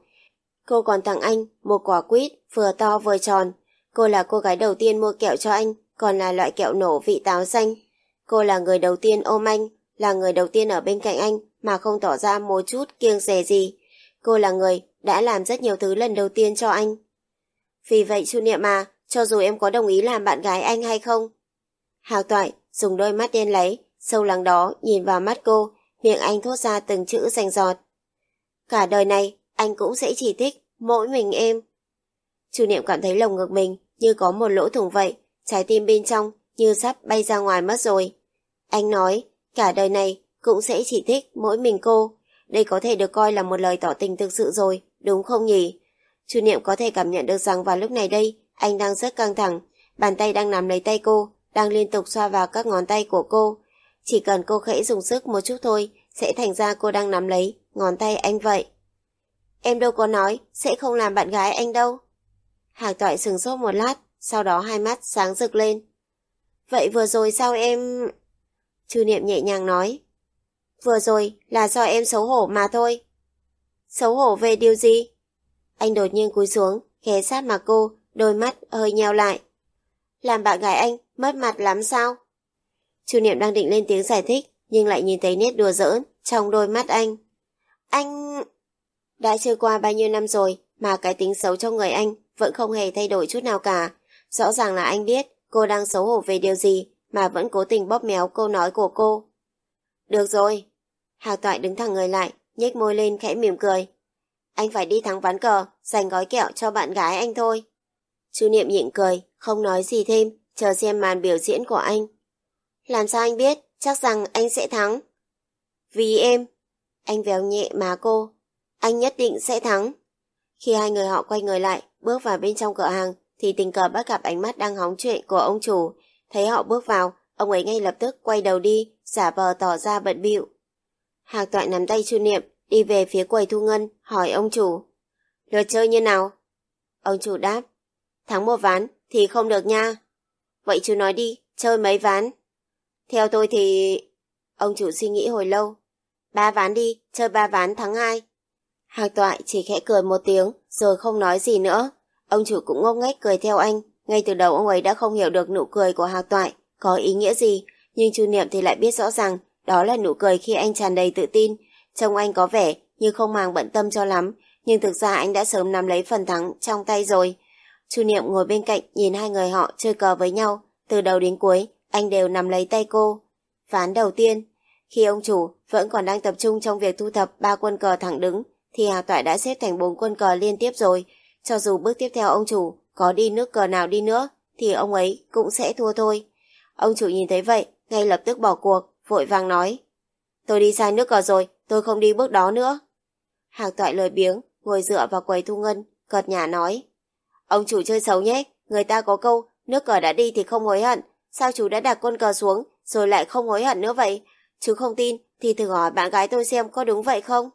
Cô còn tặng anh một quả quýt vừa to vừa tròn. Cô là cô gái đầu tiên mua kẹo cho anh, còn là loại kẹo nổ vị táo xanh. Cô là người đầu tiên ôm anh, là người đầu tiên ở bên cạnh anh mà không tỏ ra một chút kiêng dè gì. Cô là người đã làm rất nhiều thứ lần đầu tiên cho anh. Vì vậy Chu Niệm à, cho dù em có đồng ý làm bạn gái anh hay không. Hào Toại dùng đôi mắt đen lấy, sâu lắng đó nhìn vào mắt cô, miệng anh thốt ra từng chữ rành giọt. Cả đời này, anh cũng sẽ chỉ thích mỗi mình em. Chu Niệm cảm thấy lồng ngực mình như có một lỗ thủng vậy, trái tim bên trong như sắp bay ra ngoài mất rồi. Anh nói, cả đời này cũng sẽ chỉ thích mỗi mình cô. Đây có thể được coi là một lời tỏ tình thực sự rồi, đúng không nhỉ? Chu Niệm có thể cảm nhận được rằng vào lúc này đây, anh đang rất căng thẳng, bàn tay đang nắm lấy tay cô, đang liên tục xoa vào các ngón tay của cô. Chỉ cần cô khẽ dùng sức một chút thôi, sẽ thành ra cô đang nắm lấy ngón tay anh vậy. Em đâu có nói, sẽ không làm bạn gái anh đâu. Hạc toại sừng sốt một lát, sau đó hai mắt sáng rực lên. Vậy vừa rồi sao em... Chư niệm nhẹ nhàng nói. Vừa rồi là do em xấu hổ mà thôi. Xấu hổ về điều gì? Anh đột nhiên cúi xuống, ghé sát mặt cô, đôi mắt hơi nheo lại. Làm bạn gái anh mất mặt lắm sao? Chu Niệm đang định lên tiếng giải thích, nhưng lại nhìn thấy nét đùa giỡn trong đôi mắt anh. Anh... Đã trôi qua bao nhiêu năm rồi mà cái tính xấu trong người anh vẫn không hề thay đổi chút nào cả. Rõ ràng là anh biết cô đang xấu hổ về điều gì mà vẫn cố tình bóp méo câu nói của cô. Được rồi. hà Toại đứng thẳng người lại, nhếch môi lên khẽ mỉm cười. Anh phải đi thắng ván cờ, giành gói kẹo cho bạn gái anh thôi. chu Niệm nhịn cười, không nói gì thêm, chờ xem màn biểu diễn của anh. Làm sao anh biết, chắc rằng anh sẽ thắng. Vì em. Anh véo nhẹ má cô. Anh nhất định sẽ thắng. Khi hai người họ quay người lại, bước vào bên trong cửa hàng, thì tình cờ bắt gặp ánh mắt đang hóng chuyện của ông chủ. Thấy họ bước vào, ông ấy ngay lập tức quay đầu đi, giả vờ tỏ ra bận bịu. Hạc toại nắm tay chu niệm, đi về phía quầy thu ngân, hỏi ông chủ. Lượt chơi như nào? Ông chủ đáp. Thắng một ván thì không được nha. Vậy chú nói đi, chơi mấy ván? Theo tôi thì... Ông chủ suy nghĩ hồi lâu. Ba ván đi, chơi ba ván thắng hai. Hạc toại chỉ khẽ cười một tiếng, rồi không nói gì nữa. Ông chủ cũng ngốc nghếch cười theo anh. Ngay từ đầu ông ấy đã không hiểu được nụ cười của Hạc toại có ý nghĩa gì, nhưng chu Niệm thì lại biết rõ rằng đó là nụ cười khi anh tràn đầy tự tin. Trông anh có vẻ như không màng bận tâm cho lắm, nhưng thực ra anh đã sớm nắm lấy phần thắng trong tay rồi. Chu Niệm ngồi bên cạnh nhìn hai người họ chơi cờ với nhau, từ đầu đến cuối, anh đều nắm lấy tay cô. Ván đầu tiên, khi ông chủ vẫn còn đang tập trung trong việc thu thập ba quân cờ thẳng đứng, thì Hà Toại đã xếp thành bốn quân cờ liên tiếp rồi. Cho dù bước tiếp theo ông chủ có đi nước cờ nào đi nữa, thì ông ấy cũng sẽ thua thôi. Ông chủ nhìn thấy vậy, ngay lập tức bỏ cuộc, vội vàng nói. Tôi đi sai nước cờ rồi, tôi không đi bước đó nữa. Hạc toại lời biếng, ngồi dựa vào quầy thu ngân, cợt nhả nói. Ông chủ chơi xấu nhé, người ta có câu, nước cờ đã đi thì không hối hận. Sao chú đã đặt quân cờ xuống, rồi lại không hối hận nữa vậy? Chú không tin, thì thử hỏi bạn gái tôi xem có đúng vậy không?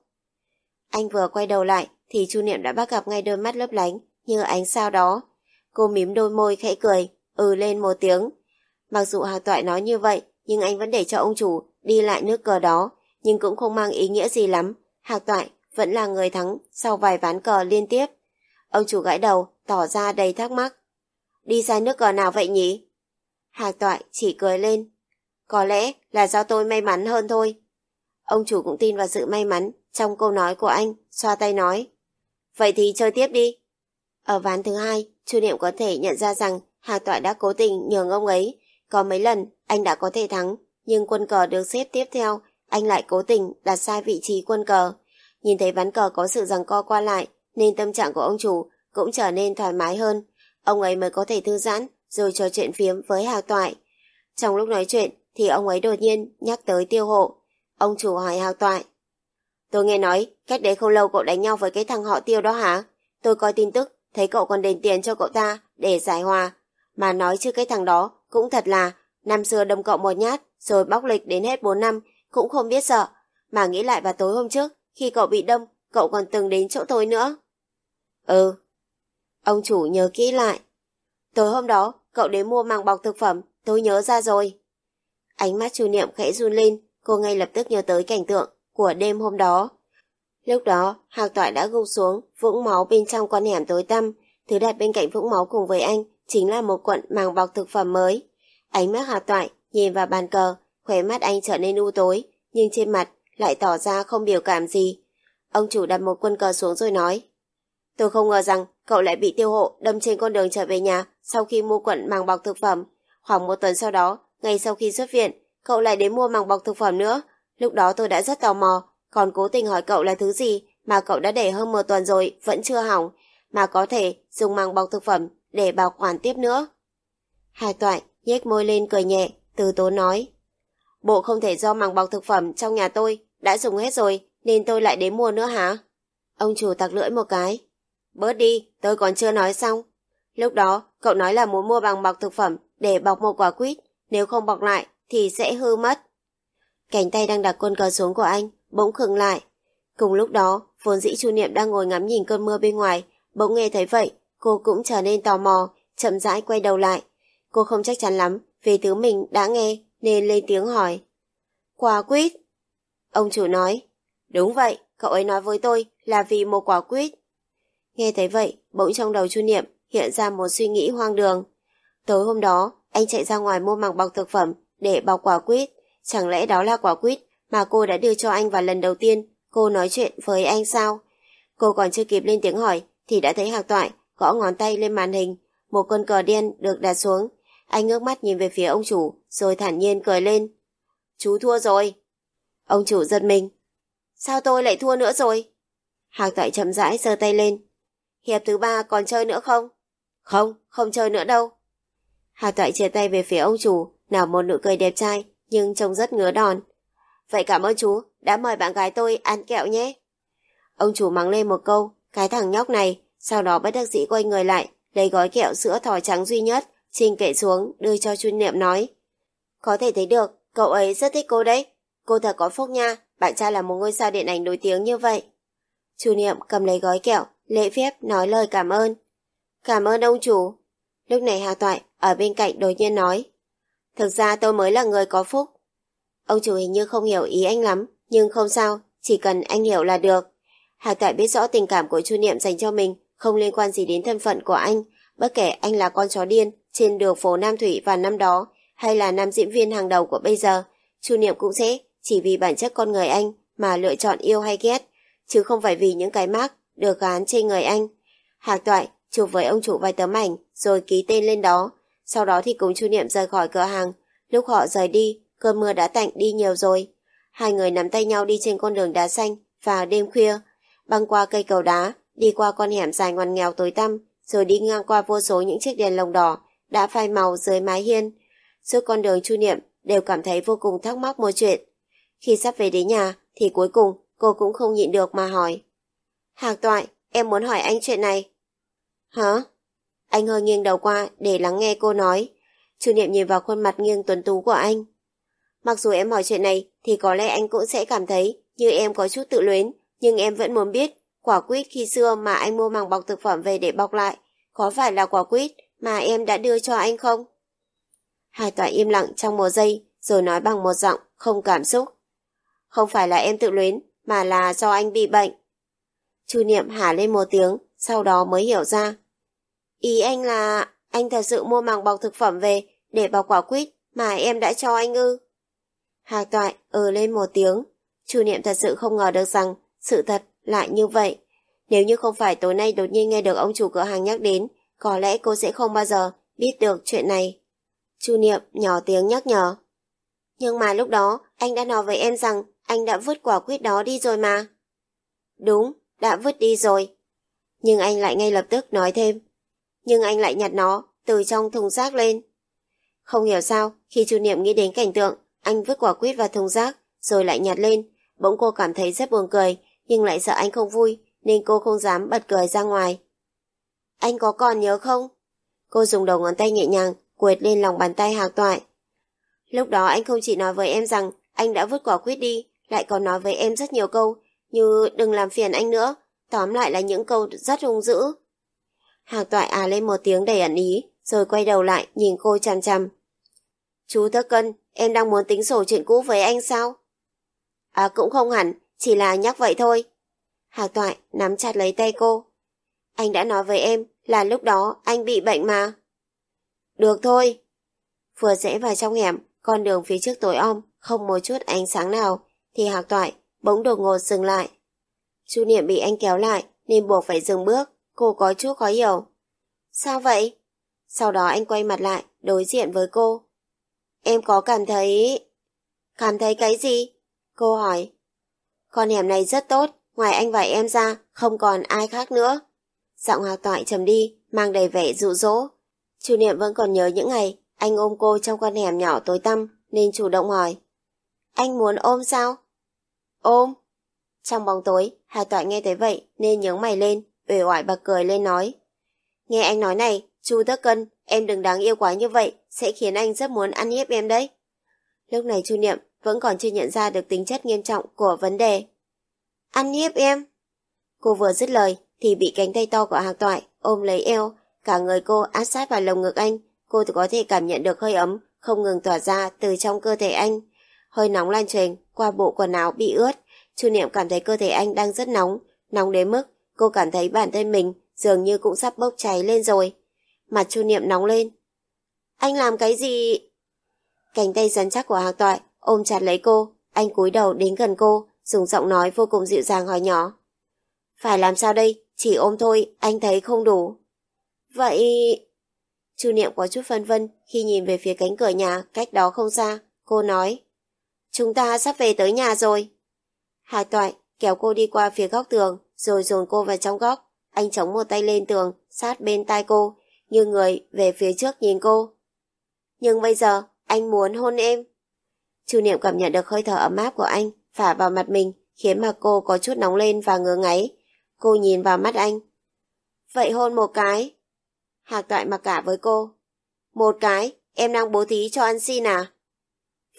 Anh vừa quay đầu lại, thì Chu Niệm đã bắt gặp ngay đôi mắt lấp lánh như ánh sao đó. Cô mím đôi môi khẽ cười, ừ lên một tiếng. Mặc dù hà Toại nói như vậy, nhưng anh vẫn để cho ông chủ đi lại nước cờ đó, nhưng cũng không mang ý nghĩa gì lắm. Hạc Toại vẫn là người thắng sau vài ván cờ liên tiếp. Ông chủ gãi đầu, tỏ ra đầy thắc mắc. Đi sai nước cờ nào vậy nhỉ? Hạc Toại chỉ cười lên. Có lẽ là do tôi may mắn hơn thôi. Ông chủ cũng tin vào sự may mắn trong câu nói của anh, xoa tay nói. Vậy thì chơi tiếp đi. Ở ván thứ hai, Chu Niệm có thể nhận ra rằng hà Toại đã cố tình nhường ông ấy. Có mấy lần anh đã có thể thắng, nhưng quân cờ được xếp tiếp theo, anh lại cố tình đặt sai vị trí quân cờ. Nhìn thấy ván cờ có sự rằng co qua lại, nên tâm trạng của ông chủ cũng trở nên thoải mái hơn. Ông ấy mới có thể thư giãn rồi trò chuyện phiếm với hà Toại. Trong lúc nói chuyện thì ông ấy đột nhiên nhắc tới tiêu hộ. Ông chủ hỏi hào Toại. Tôi nghe nói, cách đấy không lâu cậu đánh nhau với cái thằng họ tiêu đó hả? Tôi coi tin tức, thấy cậu còn đền tiền cho cậu ta để giải hòa. Mà nói chứ cái thằng đó cũng thật là, năm xưa đâm cậu một nhát, rồi bóc lịch đến hết 4 năm, cũng không biết sợ. Mà nghĩ lại vào tối hôm trước, khi cậu bị đâm, cậu còn từng đến chỗ tôi nữa. Ừ. Ông chủ nhớ kỹ lại. Tối hôm đó, cậu đến mua màng bọc thực phẩm, tôi nhớ ra rồi. Ánh mắt chu niệm khẽ run lên cô ngay lập tức nhớ tới cảnh tượng của đêm hôm đó. Lúc đó, Hạc Toại đã gục xuống, vũng máu bên trong con hẻm tối tăm. Thứ đặt bên cạnh vũng máu cùng với anh chính là một cuộn màng bọc thực phẩm mới. Ánh mắt Hạc Toại nhìn vào bàn cờ, khóe mắt anh trở nên u tối, nhưng trên mặt lại tỏ ra không biểu cảm gì. Ông chủ đặt một quân cờ xuống rồi nói. Tôi không ngờ rằng cậu lại bị tiêu hộ đâm trên con đường trở về nhà sau khi mua quận màng bọc thực phẩm. Khoảng một tuần sau đó, ngay sau khi xuất viện, cậu lại đến mua màng bọc thực phẩm nữa. Lúc đó tôi đã rất tò mò, còn cố tình hỏi cậu là thứ gì mà cậu đã để hơn một tuần rồi vẫn chưa hỏng, mà có thể dùng màng bọc thực phẩm để bảo quản tiếp nữa. Hải toại nhếch môi lên cười nhẹ, từ tố nói. Bộ không thể do màng bọc thực phẩm trong nhà tôi đã dùng hết rồi nên tôi lại đến mua nữa hả? Ông chủ tặc lưỡi một cái. Bớt đi, tôi còn chưa nói xong. Lúc đó, cậu nói là muốn mua bằng bọc thực phẩm để bọc một quả quýt, nếu không bọc lại thì sẽ hư mất. Cánh tay đang đặt quân cờ xuống của anh, bỗng khựng lại. Cùng lúc đó, vốn dĩ Chu Niệm đang ngồi ngắm nhìn cơn mưa bên ngoài, bỗng nghe thấy vậy, cô cũng trở nên tò mò, chậm rãi quay đầu lại. Cô không chắc chắn lắm về thứ mình đã nghe, nên lên tiếng hỏi. Quả quýt? Ông chủ nói, đúng vậy, cậu ấy nói với tôi là vì một quả quýt. Nghe thấy vậy, bỗng trong đầu Chu Niệm hiện ra một suy nghĩ hoang đường. Tối hôm đó, anh chạy ra ngoài mua màng bọc thực phẩm để bọc quả quýt. Chẳng lẽ đó là quả quýt mà cô đã đưa cho anh vào lần đầu tiên cô nói chuyện với anh sao? Cô còn chưa kịp lên tiếng hỏi thì đã thấy Hạc Toại gõ ngón tay lên màn hình. Một con cờ đen được đặt xuống. Anh ngước mắt nhìn về phía ông chủ rồi thản nhiên cười lên. Chú thua rồi. Ông chủ giật mình. Sao tôi lại thua nữa rồi? Hạc Toại chậm rãi giơ tay lên. Hiệp thứ ba còn chơi nữa không? Không, không chơi nữa đâu. Hà Toại chia tay về phía ông chủ, nào một nụ cười đẹp trai, nhưng trông rất ngứa đòn. Vậy cảm ơn chú, đã mời bạn gái tôi ăn kẹo nhé. Ông chủ mắng lên một câu, cái thằng nhóc này, sau đó bất đắc dĩ quay người lại, lấy gói kẹo sữa thỏi trắng duy nhất, trình kệ xuống, đưa cho chuyên niệm nói. Có thể thấy được, cậu ấy rất thích cô đấy. Cô thật có phúc nha, bạn trai là một ngôi sao điện ảnh nổi tiếng như vậy. Chu Niệm cầm lấy gói kẹo, lễ phép nói lời cảm ơn. Cảm ơn ông chủ. Lúc này Hà Toại ở bên cạnh đột nhiên nói. Thực ra tôi mới là người có phúc. Ông chủ hình như không hiểu ý anh lắm, nhưng không sao, chỉ cần anh hiểu là được. Hà Toại biết rõ tình cảm của Chu Niệm dành cho mình không liên quan gì đến thân phận của anh, bất kể anh là con chó điên trên đường phố Nam Thủy vào năm đó hay là nam diễn viên hàng đầu của bây giờ, Chu Niệm cũng sẽ chỉ vì bản chất con người anh mà lựa chọn yêu hay ghét, chứ không phải vì những cái mác được gán trên người anh. Hạc Toại chụp với ông chủ vài tấm ảnh rồi ký tên lên đó, sau đó thì cùng Chu Niệm rời khỏi cửa hàng. Lúc họ rời đi, cơn mưa đã tạnh đi nhiều rồi. Hai người nắm tay nhau đi trên con đường đá xanh vào đêm khuya, băng qua cây cầu đá, đi qua con hẻm dài ngoằn nghèo tối tăm, rồi đi ngang qua vô số những chiếc đèn lồng đỏ đã phai màu dưới mái hiên. Suốt con đường Chu Niệm đều cảm thấy vô cùng thắc mắc một chuyện. Khi sắp về đến nhà thì cuối cùng cô cũng không nhịn được mà hỏi. Hạc Toại, em muốn hỏi anh chuyện này. Hả? Anh hơi nghiêng đầu qua để lắng nghe cô nói. Chu Niệm nhìn vào khuôn mặt nghiêng tuấn tú của anh. Mặc dù em hỏi chuyện này thì có lẽ anh cũng sẽ cảm thấy như em có chút tự luyến, nhưng em vẫn muốn biết quả quýt khi xưa mà anh mua màng bọc thực phẩm về để bọc lại, có phải là quả quýt mà em đã đưa cho anh không? Hai tỏa im lặng trong một giây, rồi nói bằng một giọng, không cảm xúc. Không phải là em tự luyến, mà là do anh bị bệnh. Chu Niệm hả lên một tiếng, sau đó mới hiểu ra. Ý anh là anh thật sự mua màng bọc thực phẩm về để bọc quả quýt mà em đã cho anh ư. Hạc toại ờ lên một tiếng. Chu Niệm thật sự không ngờ được rằng sự thật lại như vậy. Nếu như không phải tối nay đột nhiên nghe được ông chủ cửa hàng nhắc đến, có lẽ cô sẽ không bao giờ biết được chuyện này. Chu Niệm nhỏ tiếng nhắc nhở. Nhưng mà lúc đó, anh đã nói với em rằng anh đã vứt quả quýt đó đi rồi mà. Đúng, đã vứt đi rồi. Nhưng anh lại ngay lập tức nói thêm. Nhưng anh lại nhặt nó từ trong thùng rác lên. Không hiểu sao, khi Chu Niệm nghĩ đến cảnh tượng, anh vứt quả quýt vào thùng rác, rồi lại nhặt lên. Bỗng cô cảm thấy rất buồn cười, nhưng lại sợ anh không vui, nên cô không dám bật cười ra ngoài. Anh có còn nhớ không? Cô dùng đầu ngón tay nhẹ nhàng, quệt lên lòng bàn tay hạc toại. Lúc đó anh không chỉ nói với em rằng anh đã vứt quả quýt đi, lại còn nói với em rất nhiều câu, như đừng làm phiền anh nữa, tóm lại là những câu rất hung dữ. Hạc toại à lên một tiếng đầy ẩn ý, rồi quay đầu lại nhìn cô chằm chằm. Chú Thất Cân, em đang muốn tính sổ chuyện cũ với anh sao? À cũng không hẳn, chỉ là nhắc vậy thôi. Hạc toại nắm chặt lấy tay cô. Anh đã nói với em là lúc đó anh bị bệnh mà. Được thôi. Vừa rẽ vào trong hẻm, con đường phía trước tối om, không một chút ánh sáng nào, thì Hạc toại bỗng đột ngột dừng lại. Chu Niệm bị anh kéo lại nên buộc phải dừng bước, cô có chút khó hiểu. Sao vậy? Sau đó anh quay mặt lại, đối diện với cô. Em có cảm thấy... Cảm thấy cái gì? Cô hỏi. Con hẻm này rất tốt, ngoài anh và em ra, không còn ai khác nữa. Giọng hạc toại trầm đi, mang đầy vẻ dụ dỗ. Chu Niệm vẫn còn nhớ những ngày anh ôm cô trong con hẻm nhỏ tối tăm, nên chủ động hỏi. Anh muốn ôm sao? Ôm. Trong bóng tối, Hà Toại nghe thấy vậy nên nhướng mày lên, uể oải bật cười lên nói. Nghe anh nói này, Chu Tất Cân, em đừng đáng yêu quá như vậy, sẽ khiến anh rất muốn ăn hiếp em đấy. Lúc này Chu Niệm vẫn còn chưa nhận ra được tính chất nghiêm trọng của vấn đề. Ăn hiếp em? Cô vừa dứt lời thì bị cánh tay to của Hạc Toại ôm lấy eo, cả người cô áp sát vào lồng ngực anh, cô có thể cảm nhận được hơi ấm không ngừng tỏa ra từ trong cơ thể anh. Hơi nóng lan truyền qua bộ quần áo bị ướt, Chu Niệm cảm thấy cơ thể anh đang rất nóng, nóng đến mức cô cảm thấy bản thân mình dường như cũng sắp bốc cháy lên rồi. Mặt Chu Niệm nóng lên. Anh làm cái gì? Cánh tay rắn chắc của Hạc Toại ôm chặt lấy cô, anh cúi đầu đến gần cô, dùng giọng nói vô cùng dịu dàng hỏi nhỏ. Phải làm sao đây? Chỉ ôm thôi, anh thấy không đủ. Vậy... Chu Niệm có chút phân vân khi nhìn về phía cánh cửa nhà cách đó không xa. Cô nói, chúng ta sắp về tới nhà rồi. Hà Toại kéo cô đi qua phía góc tường, rồi dồn cô vào trong góc. Anh chống một tay lên tường, sát bên tai cô, như người về phía trước nhìn cô. Nhưng bây giờ, anh muốn hôn em. Chu Niệm cảm nhận được hơi thở ấm áp của anh phả vào mặt mình, khiến mặt cô có chút nóng lên và ngứa ngáy. Cô nhìn vào mắt anh. Vậy hôn một cái. Hạc toại mặc cả với cô. Một cái, em đang bố thí cho ăn xin à?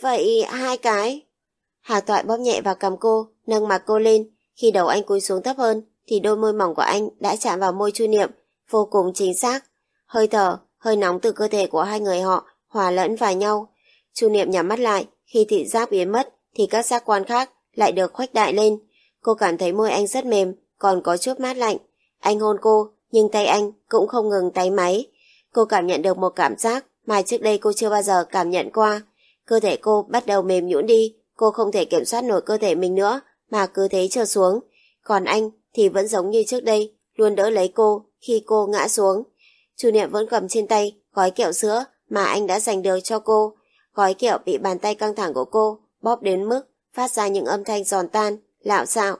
Vậy hai cái. Hạc toại bóp nhẹ vào cầm cô, nâng mặt cô lên. Khi đầu anh cúi xuống thấp hơn, thì đôi môi mỏng của anh đã chạm vào môi chu niệm, vô cùng chính xác. Hơi thở, hơi nóng từ cơ thể của hai người họ hòa lẫn vào nhau. Chu niệm nhắm mắt lại, khi thị giác biến mất thì các giác quan khác lại được khuếch đại lên. Cô cảm thấy môi anh rất mềm, còn có chút mát lạnh. Anh hôn cô, nhưng tay anh cũng không ngừng tay máy. Cô cảm nhận được một cảm giác mà trước đây cô chưa bao giờ cảm nhận qua. Cơ thể cô bắt đầu mềm nhũn đi, cô không thể kiểm soát nổi cơ thể mình nữa, mà cứ thế trượt xuống. Còn anh thì vẫn giống như trước đây, luôn đỡ lấy cô khi cô ngã xuống. Chu niệm vẫn cầm trên tay gói kẹo sữa mà anh đã dành được cho cô. Gói kẹo bị bàn tay căng thẳng của cô bóp đến mức phát ra những âm thanh giòn tan, lạo xạo.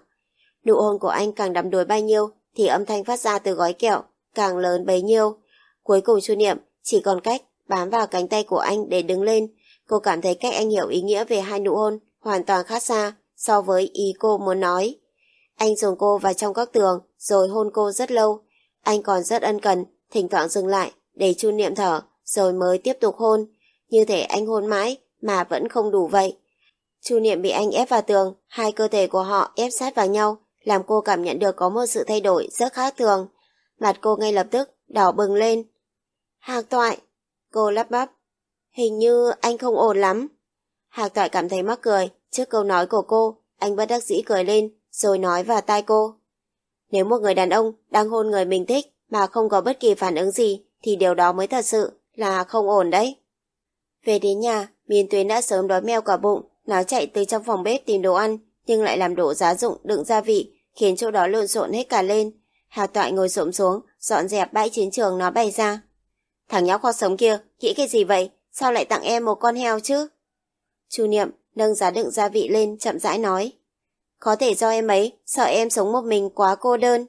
Nụ hôn của anh càng đắm đuối bao nhiêu thì âm thanh phát ra từ gói kẹo càng lớn bấy nhiêu. Cuối cùng Chu Niệm chỉ còn cách bám vào cánh tay của anh để đứng lên. Cô cảm thấy cách anh hiểu ý nghĩa về hai nụ hôn hoàn toàn khác xa so với ý cô muốn nói. Anh dồn cô vào trong các tường rồi hôn cô rất lâu. Anh còn rất ân cần, thỉnh thoảng dừng lại để Chu Niệm thở rồi mới tiếp tục hôn. Như thể anh hôn mãi mà vẫn không đủ vậy. Chu Niệm bị anh ép vào tường, hai cơ thể của họ ép sát vào nhau, làm cô cảm nhận được có một sự thay đổi rất khác thường. Mặt cô ngay lập tức đỏ bừng lên. Hạc toại, cô lắp bắp. Hình như anh không ổn lắm. Hạc toại cảm thấy mắc cười trước câu nói của cô, anh bất đắc dĩ cười lên rồi nói vào tai cô. Nếu một người đàn ông đang hôn người mình thích mà không có bất kỳ phản ứng gì thì điều đó mới thật sự là không ổn đấy. Về đến nhà, Miên Tuyến đã sớm đói meo cả bụng, nó chạy từ trong phòng bếp tìm đồ ăn, nhưng lại làm đổ giá dụng đựng gia vị, khiến chỗ đó lộn xộn hết cả lên. Hà Toại ngồi xổm xuống, dọn dẹp bãi chiến trường nó bày ra. Thằng nhóc kho sống kia, nghĩ cái gì vậy? Sao lại tặng em một con heo chứ? Chu Niệm nâng giá đựng gia vị lên chậm rãi nói. Có thể do em ấy, sợ em sống một mình quá cô đơn.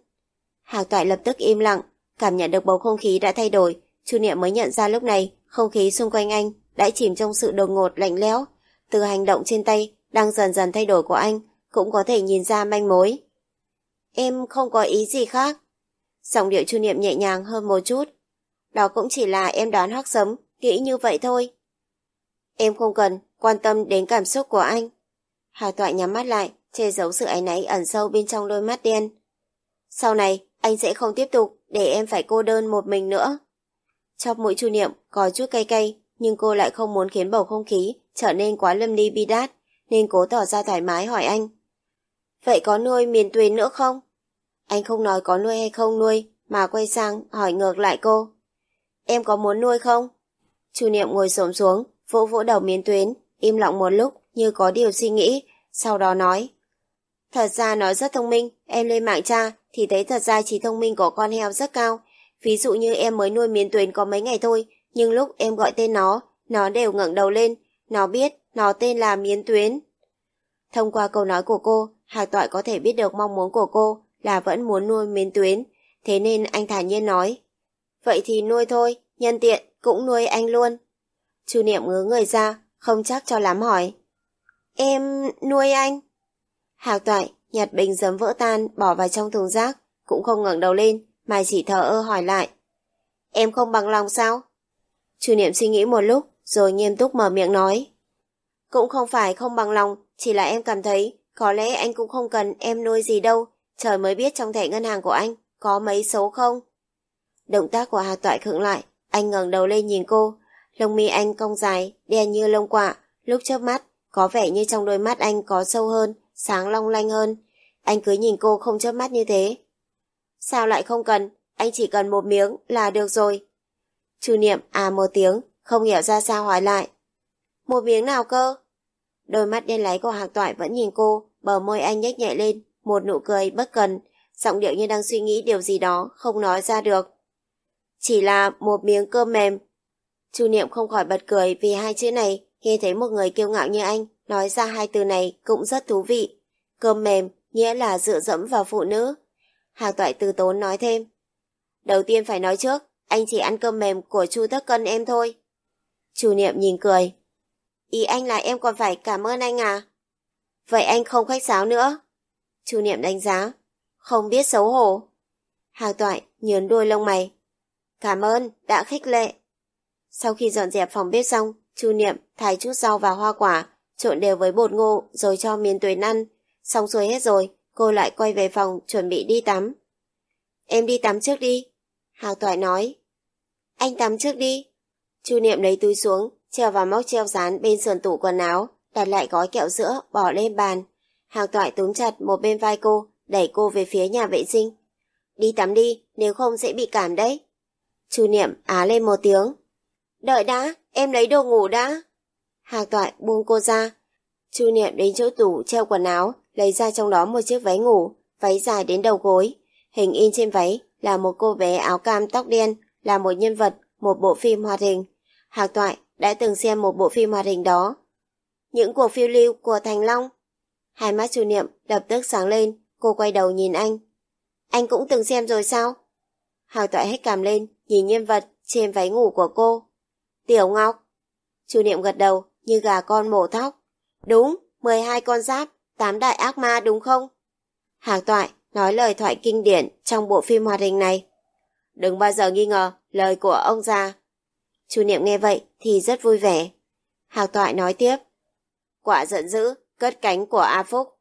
Hạc Toại lập tức im lặng, cảm nhận được bầu không khí đã thay đổi. Chu Niệm mới nhận ra lúc này, không khí xung quanh anh đã chìm trong sự đột ngột lạnh lẽo. Từ hành động trên tay đang dần dần thay đổi của anh, cũng có thể nhìn ra manh mối. Em không có ý gì khác. Giọng điệu Chu Niệm nhẹ nhàng hơn một chút. Đó cũng chỉ là em đoán hắc sấm, nghĩ như vậy thôi. Em không cần quan tâm đến cảm xúc của anh. Hà Toại nhắm mắt lại, che giấu sự áy náy ẩn sâu bên trong đôi mắt đen. Sau này, anh sẽ không tiếp tục để em phải cô đơn một mình nữa. Chóp mũi chu niệm có chút cay cay, nhưng cô lại không muốn khiến bầu không khí trở nên quá lâm ly bi đát, nên cố tỏ ra thoải mái hỏi anh. Vậy có nuôi miền tuyền nữa không? Anh không nói có nuôi hay không nuôi, mà quay sang hỏi ngược lại cô. Em có muốn nuôi không? Chu Niệm ngồi xổm xuống, vỗ vỗ đầu miến tuyến, im lặng một lúc như có điều suy nghĩ, sau đó nói. Thật ra nó rất thông minh, em lên mạng tra thì thấy thật ra trí thông minh của con heo rất cao. Ví dụ như em mới nuôi miến tuyến có mấy ngày thôi, nhưng lúc em gọi tên nó, nó đều ngẩng đầu lên, nó biết nó tên là miến tuyến. Thông qua câu nói của cô, Hạc Toại có thể biết được mong muốn của cô là vẫn muốn nuôi miến tuyến, thế nên anh thản nhiên nói. Vậy thì nuôi thôi, nhân tiện cũng nuôi anh luôn. Chu Niệm ngớ người ra, không chắc cho lắm hỏi. Em nuôi anh. Hạc Toại nhặt bình giấm vỡ tan bỏ vào trong thùng rác, cũng không ngẩng đầu lên, mà chỉ thở ơ hỏi lại. Em không bằng lòng sao? Chu Niệm suy nghĩ một lúc, rồi nghiêm túc mở miệng nói. Cũng không phải không bằng lòng, chỉ là em cảm thấy có lẽ anh cũng không cần em nuôi gì đâu, trời mới biết trong thẻ ngân hàng của anh có mấy số không. Động tác của Hà Toại khựng lại, anh ngẩng đầu lên nhìn cô, lông mi anh cong dài, đen như lông quạ, lúc chớp mắt, có vẻ như trong đôi mắt anh có sâu hơn, sáng long lanh hơn. Anh cứ nhìn cô không chớp mắt như thế. Sao lại không cần, anh chỉ cần một miếng là được rồi. Chu Niệm à một tiếng, không hiểu ra sao hỏi lại. Một miếng nào cơ? Đôi mắt đen láy của Hạc Toại vẫn nhìn cô, bờ môi anh nhếch nhẹ lên, một nụ cười bất cần, giọng điệu như đang suy nghĩ điều gì đó, không nói ra được. Chỉ là một miếng cơm mềm. Chu Niệm không khỏi bật cười vì hai chữ này, nghe thấy một người kiêu ngạo như anh, nói ra hai từ này cũng rất thú vị. Cơm mềm nghĩa là dựa dẫm vào phụ nữ. Hà Toại từ tốn nói thêm. Đầu tiên phải nói trước, anh chỉ ăn cơm mềm của Chu Thất Cân em thôi. Chu Niệm nhìn cười. Ý anh là em còn phải cảm ơn anh à? Vậy anh không khách sáo nữa. Chu Niệm đánh giá. Không biết xấu hổ. Hà Toại nhớn đôi lông mày. Cảm ơn, đã khích lệ. Sau khi dọn dẹp phòng bếp xong, Chu Niệm thái chút rau và hoa quả, trộn đều với bột ngô rồi cho miến tuyến ăn. Xong xuôi hết rồi, cô lại quay về phòng chuẩn bị đi tắm. Em đi tắm trước đi. Hào Toại nói. Anh tắm trước đi. Chu Niệm lấy túi xuống, treo vào móc treo dán bên sườn tủ quần áo, đặt lại gói kẹo sữa, bỏ lên bàn. Hào Toại túm chặt một bên vai cô, đẩy cô về phía nhà vệ sinh. Đi tắm đi, nếu không sẽ bị cảm đấy. Chu Niệm á lên một tiếng. Đợi đã, em lấy đồ ngủ đã. Hạc Toại buông cô ra. Chu Niệm đến chỗ tủ treo quần áo, lấy ra trong đó một chiếc váy ngủ, váy dài đến đầu gối. Hình in trên váy là một cô bé áo cam tóc đen, là một nhân vật, một bộ phim hoạt hình. Hạc Toại đã từng xem một bộ phim hoạt hình đó. Những cuộc phiêu lưu của Thành Long. Hai mắt Chu Niệm lập tức sáng lên, cô quay đầu nhìn anh. Anh cũng từng xem rồi sao? Hạc Toại hết cảm lên, nhìn nhân vật trên váy ngủ của cô. Tiểu Ngọc. Chu Niệm gật đầu, như gà con mổ thóc. Đúng, 12 con giáp, 8 đại ác ma đúng không? Hạc Toại nói lời thoại kinh điển trong bộ phim hoạt hình này. Đừng bao giờ nghi ngờ lời của ông già. Chu Niệm nghe vậy thì rất vui vẻ. Hạc Toại nói tiếp. Quả giận dữ, cất cánh của A Phúc.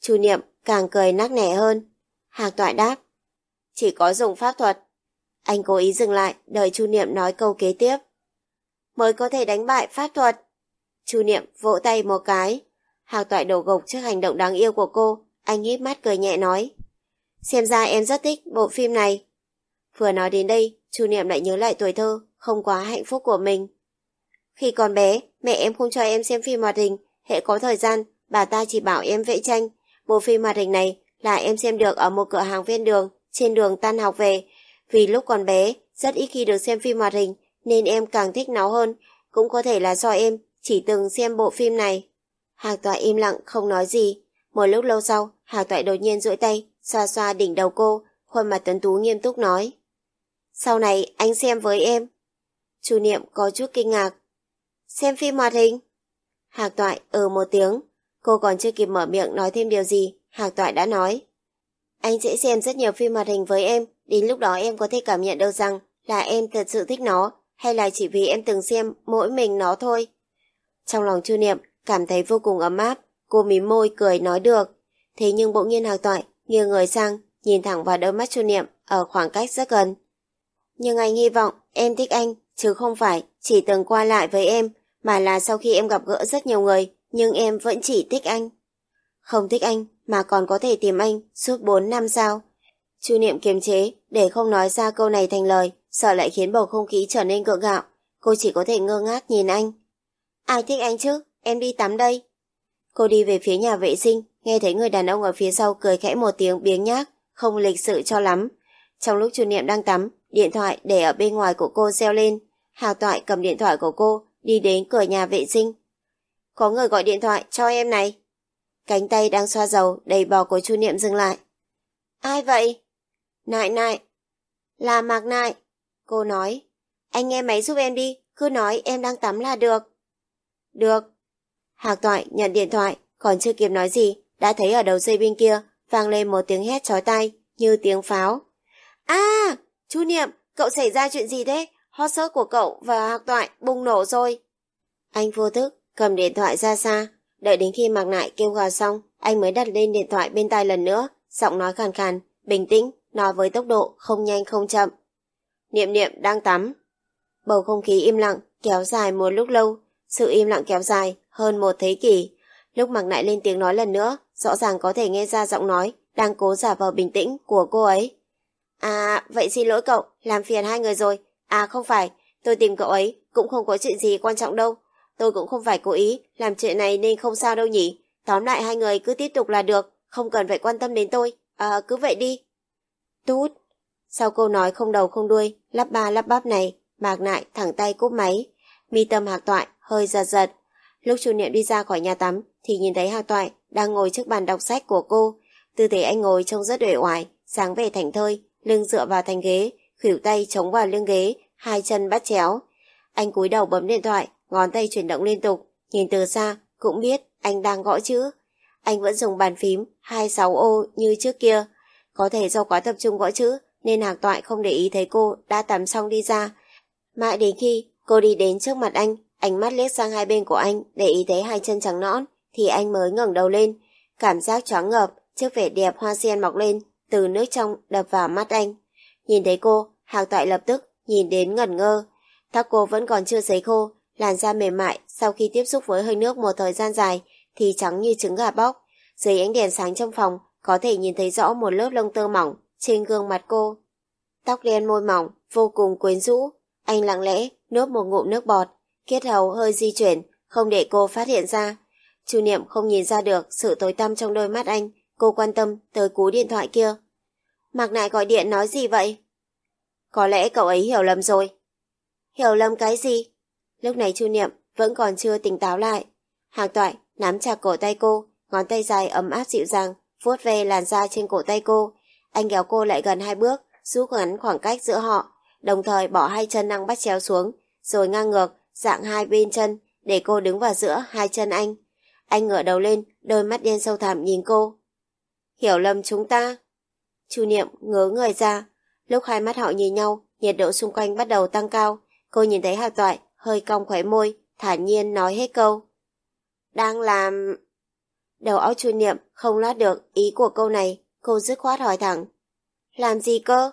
Chu Niệm càng cười nắc nẻ hơn. Hạc toại đáp. Chỉ có dùng pháp thuật. Anh cố ý dừng lại, đợi Chu Niệm nói câu kế tiếp. Mới có thể đánh bại pháp thuật. Chu Niệm vỗ tay một cái. Hạc toại đổ gục trước hành động đáng yêu của cô. Anh híp mắt cười nhẹ nói. Xem ra em rất thích bộ phim này. Vừa nói đến đây, Chu Niệm lại nhớ lại tuổi thơ, không quá hạnh phúc của mình. Khi còn bé, mẹ em không cho em xem phim hoạt hình, hệ có thời gian, bà ta chỉ bảo em vẽ tranh. Bộ phim hoạt hình này là em xem được ở một cửa hàng ven đường, trên đường tan học về. Vì lúc còn bé, rất ít khi được xem phim hoạt hình, nên em càng thích nó hơn. Cũng có thể là do em chỉ từng xem bộ phim này. Hạc Toại im lặng không nói gì. Một lúc lâu sau, Hạc Toại đột nhiên duỗi tay, xoa xoa đỉnh đầu cô, khuôn mặt tuấn tú nghiêm túc nói. Sau này anh xem với em. Chu Niệm có chút kinh ngạc. Xem phim hoạt hình? Hạc Toại ừ một tiếng. Cô còn chưa kịp mở miệng nói thêm điều gì, Hạc Toại đã nói. Anh sẽ xem rất nhiều phim hoạt hình với em, đến lúc đó em có thể cảm nhận được rằng là em thật sự thích nó, hay là chỉ vì em từng xem mỗi mình nó thôi. Trong lòng Chu Niệm cảm thấy vô cùng ấm áp, cô mím môi cười nói được. Thế nhưng bỗng nhiên Hạc Toại nghiêng người sang, nhìn thẳng vào đôi mắt Chu Niệm ở khoảng cách rất gần. Nhưng anh hy vọng em thích anh, chứ không phải chỉ từng qua lại với em, mà là sau khi em gặp gỡ rất nhiều người, nhưng em vẫn chỉ thích anh. Không thích anh, mà còn có thể tìm anh suốt 4 năm sao? Chu Niệm kiềm chế, để không nói ra câu này thành lời, sợ lại khiến bầu không khí trở nên gượng gạo. Cô chỉ có thể ngơ ngác nhìn anh. Ai thích anh chứ? Em đi tắm đây. Cô đi về phía nhà vệ sinh, nghe thấy người đàn ông ở phía sau cười khẽ một tiếng biếng nhác, không lịch sự cho lắm. Trong lúc Chu Niệm đang tắm, điện thoại để ở bên ngoài của cô reo lên. Hào Toại cầm điện thoại của cô, đi đến cửa nhà vệ sinh. Có người gọi điện thoại cho em này. Cánh tay đang xoa dầu đầy bò của Chu Niệm dừng lại. Ai vậy? Nại nại. Là Mạc Nại. Cô nói. Anh nghe máy giúp em đi, cứ nói em đang tắm là được. Được. Hạc Toại nhận điện thoại, còn chưa kịp nói gì, đã thấy ở đầu dây bên kia vang lên một tiếng hét chói tai như tiếng pháo. À, chú Niệm, cậu xảy ra chuyện gì thế? Hot search của cậu và Hạc Toại bùng nổ rồi. Anh vô thức cầm điện thoại ra xa, đợi đến khi Mạc Nại kêu gào xong, anh mới đặt lên điện thoại bên tai lần nữa, giọng nói khàn khàn, bình tĩnh, nói với tốc độ không nhanh không chậm. Niệm niệm đang tắm. Bầu không khí im lặng, kéo dài một lúc lâu, sự im lặng kéo dài hơn một thế kỷ. Lúc Mạc Nại lên tiếng nói lần nữa, rõ ràng có thể nghe ra giọng nói, đang cố giả vờ bình tĩnh của cô ấy. À, vậy xin lỗi cậu, làm phiền hai người rồi. À không phải, tôi tìm cậu ấy, cũng không có chuyện gì quan trọng đâu. Tôi cũng không phải cố ý, làm chuyện này nên không sao đâu nhỉ. Tóm lại hai người cứ tiếp tục là được, không cần phải quan tâm đến tôi. À, cứ vậy đi. Tút. Sau câu nói không đầu không đuôi, lắp ba lắp bắp này, mạc nại thẳng tay cúp máy. Mi tâm hạc toại, hơi giật giật. Lúc chủ niệm đi ra khỏi nhà tắm, thì nhìn thấy hạc toại đang ngồi trước bàn đọc sách của cô. Tư thế anh ngồi trông rất uể oải, sáng về thành thơi, lưng dựa vào thành ghế, khuỷu tay chống vào lưng ghế, hai chân bắt chéo. Anh cúi đầu bấm điện thoại, ngón tay chuyển động liên tục, nhìn từ xa cũng biết anh đang gõ chữ. Anh vẫn dùng bàn phím 26 ô như trước kia. Có thể do quá tập trung gõ chữ nên hạc toại không để ý thấy cô đã tắm xong đi ra. Mãi đến khi cô đi đến trước mặt anh, ánh mắt liếc sang hai bên của anh để ý thấy hai chân trắng nõn thì anh mới ngẩng đầu lên. Cảm giác choáng ngợp trước vẻ đẹp hoa sen mọc lên từ nước trong đập vào mắt anh. Nhìn thấy cô, Hạc Toại lập tức nhìn đến ngẩn ngơ. Tóc cô vẫn còn chưa sấy khô, làn da mềm mại sau khi tiếp xúc với hơi nước một thời gian dài thì trắng như trứng gà bóc. Dưới ánh đèn sáng trong phòng, có thể nhìn thấy rõ một lớp lông tơ mỏng trên gương mặt cô. Tóc đen môi mỏng, vô cùng quyến rũ. Anh lặng lẽ nuốt một ngụm nước bọt, kết hầu hơi di chuyển, không để cô phát hiện ra. Chu Niệm không nhìn ra được sự tối tăm trong đôi mắt anh, cô quan tâm tới cú điện thoại kia. Mạc Nại gọi điện nói gì vậy? Có lẽ cậu ấy hiểu lầm rồi. Hiểu lầm cái gì? Lúc này Chu Niệm vẫn còn chưa tỉnh táo lại. Hàng toại nắm chặt cổ tay cô, ngón tay dài ấm áp dịu dàng, vuốt về làn da trên cổ tay cô. Anh kéo cô lại gần hai bước, rút ngắn khoảng cách giữa họ, đồng thời bỏ hai chân năng bắt chéo xuống, rồi ngang ngược, dạng hai bên chân, để cô đứng vào giữa hai chân anh. Anh ngửa đầu lên, đôi mắt đen sâu thẳm nhìn cô. Hiểu lầm chúng ta. Chu Niệm ngớ người ra, Lúc hai mắt họ nhìn nhau, nhiệt độ xung quanh bắt đầu tăng cao. Cô nhìn thấy Hạc Toại, hơi cong khóe môi, thản nhiên nói hết câu. Đang làm... Đầu óc chu niệm không lát được ý của câu này, cô dứt khoát hỏi thẳng. Làm gì cơ?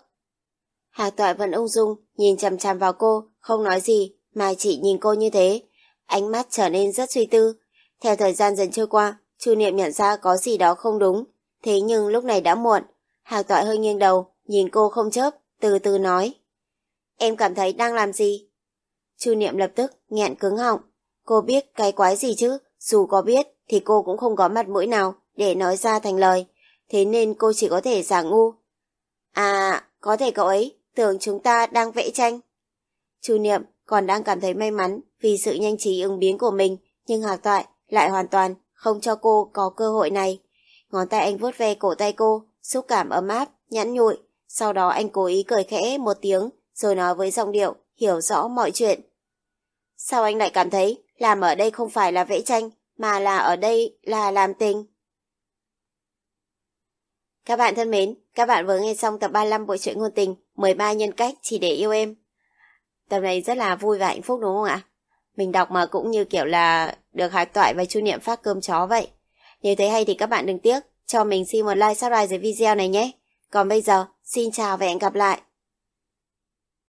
Hạc toại vẫn ung dung, nhìn chằm chằm vào cô, không nói gì, mà chỉ nhìn cô như thế. Ánh mắt trở nên rất suy tư. Theo thời gian dần trôi qua, chu niệm nhận ra có gì đó không đúng. Thế nhưng lúc này đã muộn. Hạc toại hơi nghiêng đầu, nhìn cô không chớp, từ từ nói. Em cảm thấy đang làm gì? Chu niệm lập tức nghẹn cứng họng. Cô biết cái quái gì chứ, dù có biết thì cô cũng không có mặt mũi nào để nói ra thành lời. Thế nên cô chỉ có thể giả ngu. À, có thể cậu ấy tưởng chúng ta đang vẽ tranh. Chu Niệm còn đang cảm thấy may mắn vì sự nhanh trí ứng biến của mình, nhưng Hạc Toại lại hoàn toàn không cho cô có cơ hội này. Ngón tay anh vuốt ve cổ tay cô, xúc cảm ấm áp, nhẵn nhụi. Sau đó anh cố ý cười khẽ một tiếng, rồi nói với giọng điệu, hiểu rõ mọi chuyện. Sao anh lại cảm thấy làm ở đây không phải là vẽ tranh, mà là ở đây là làm tình? Các bạn thân mến, các bạn vừa nghe xong tập 35 bộ truyện ngôn tình 13 nhân cách chỉ để yêu em. Tập này rất là vui và hạnh phúc đúng không ạ? Mình đọc mà cũng như kiểu là được hạc toại và chu niệm phát cơm chó vậy. Nếu thấy hay thì các bạn đừng tiếc, cho mình xin một like subscribe dưới video này nhé. Còn bây giờ, xin chào và hẹn gặp lại.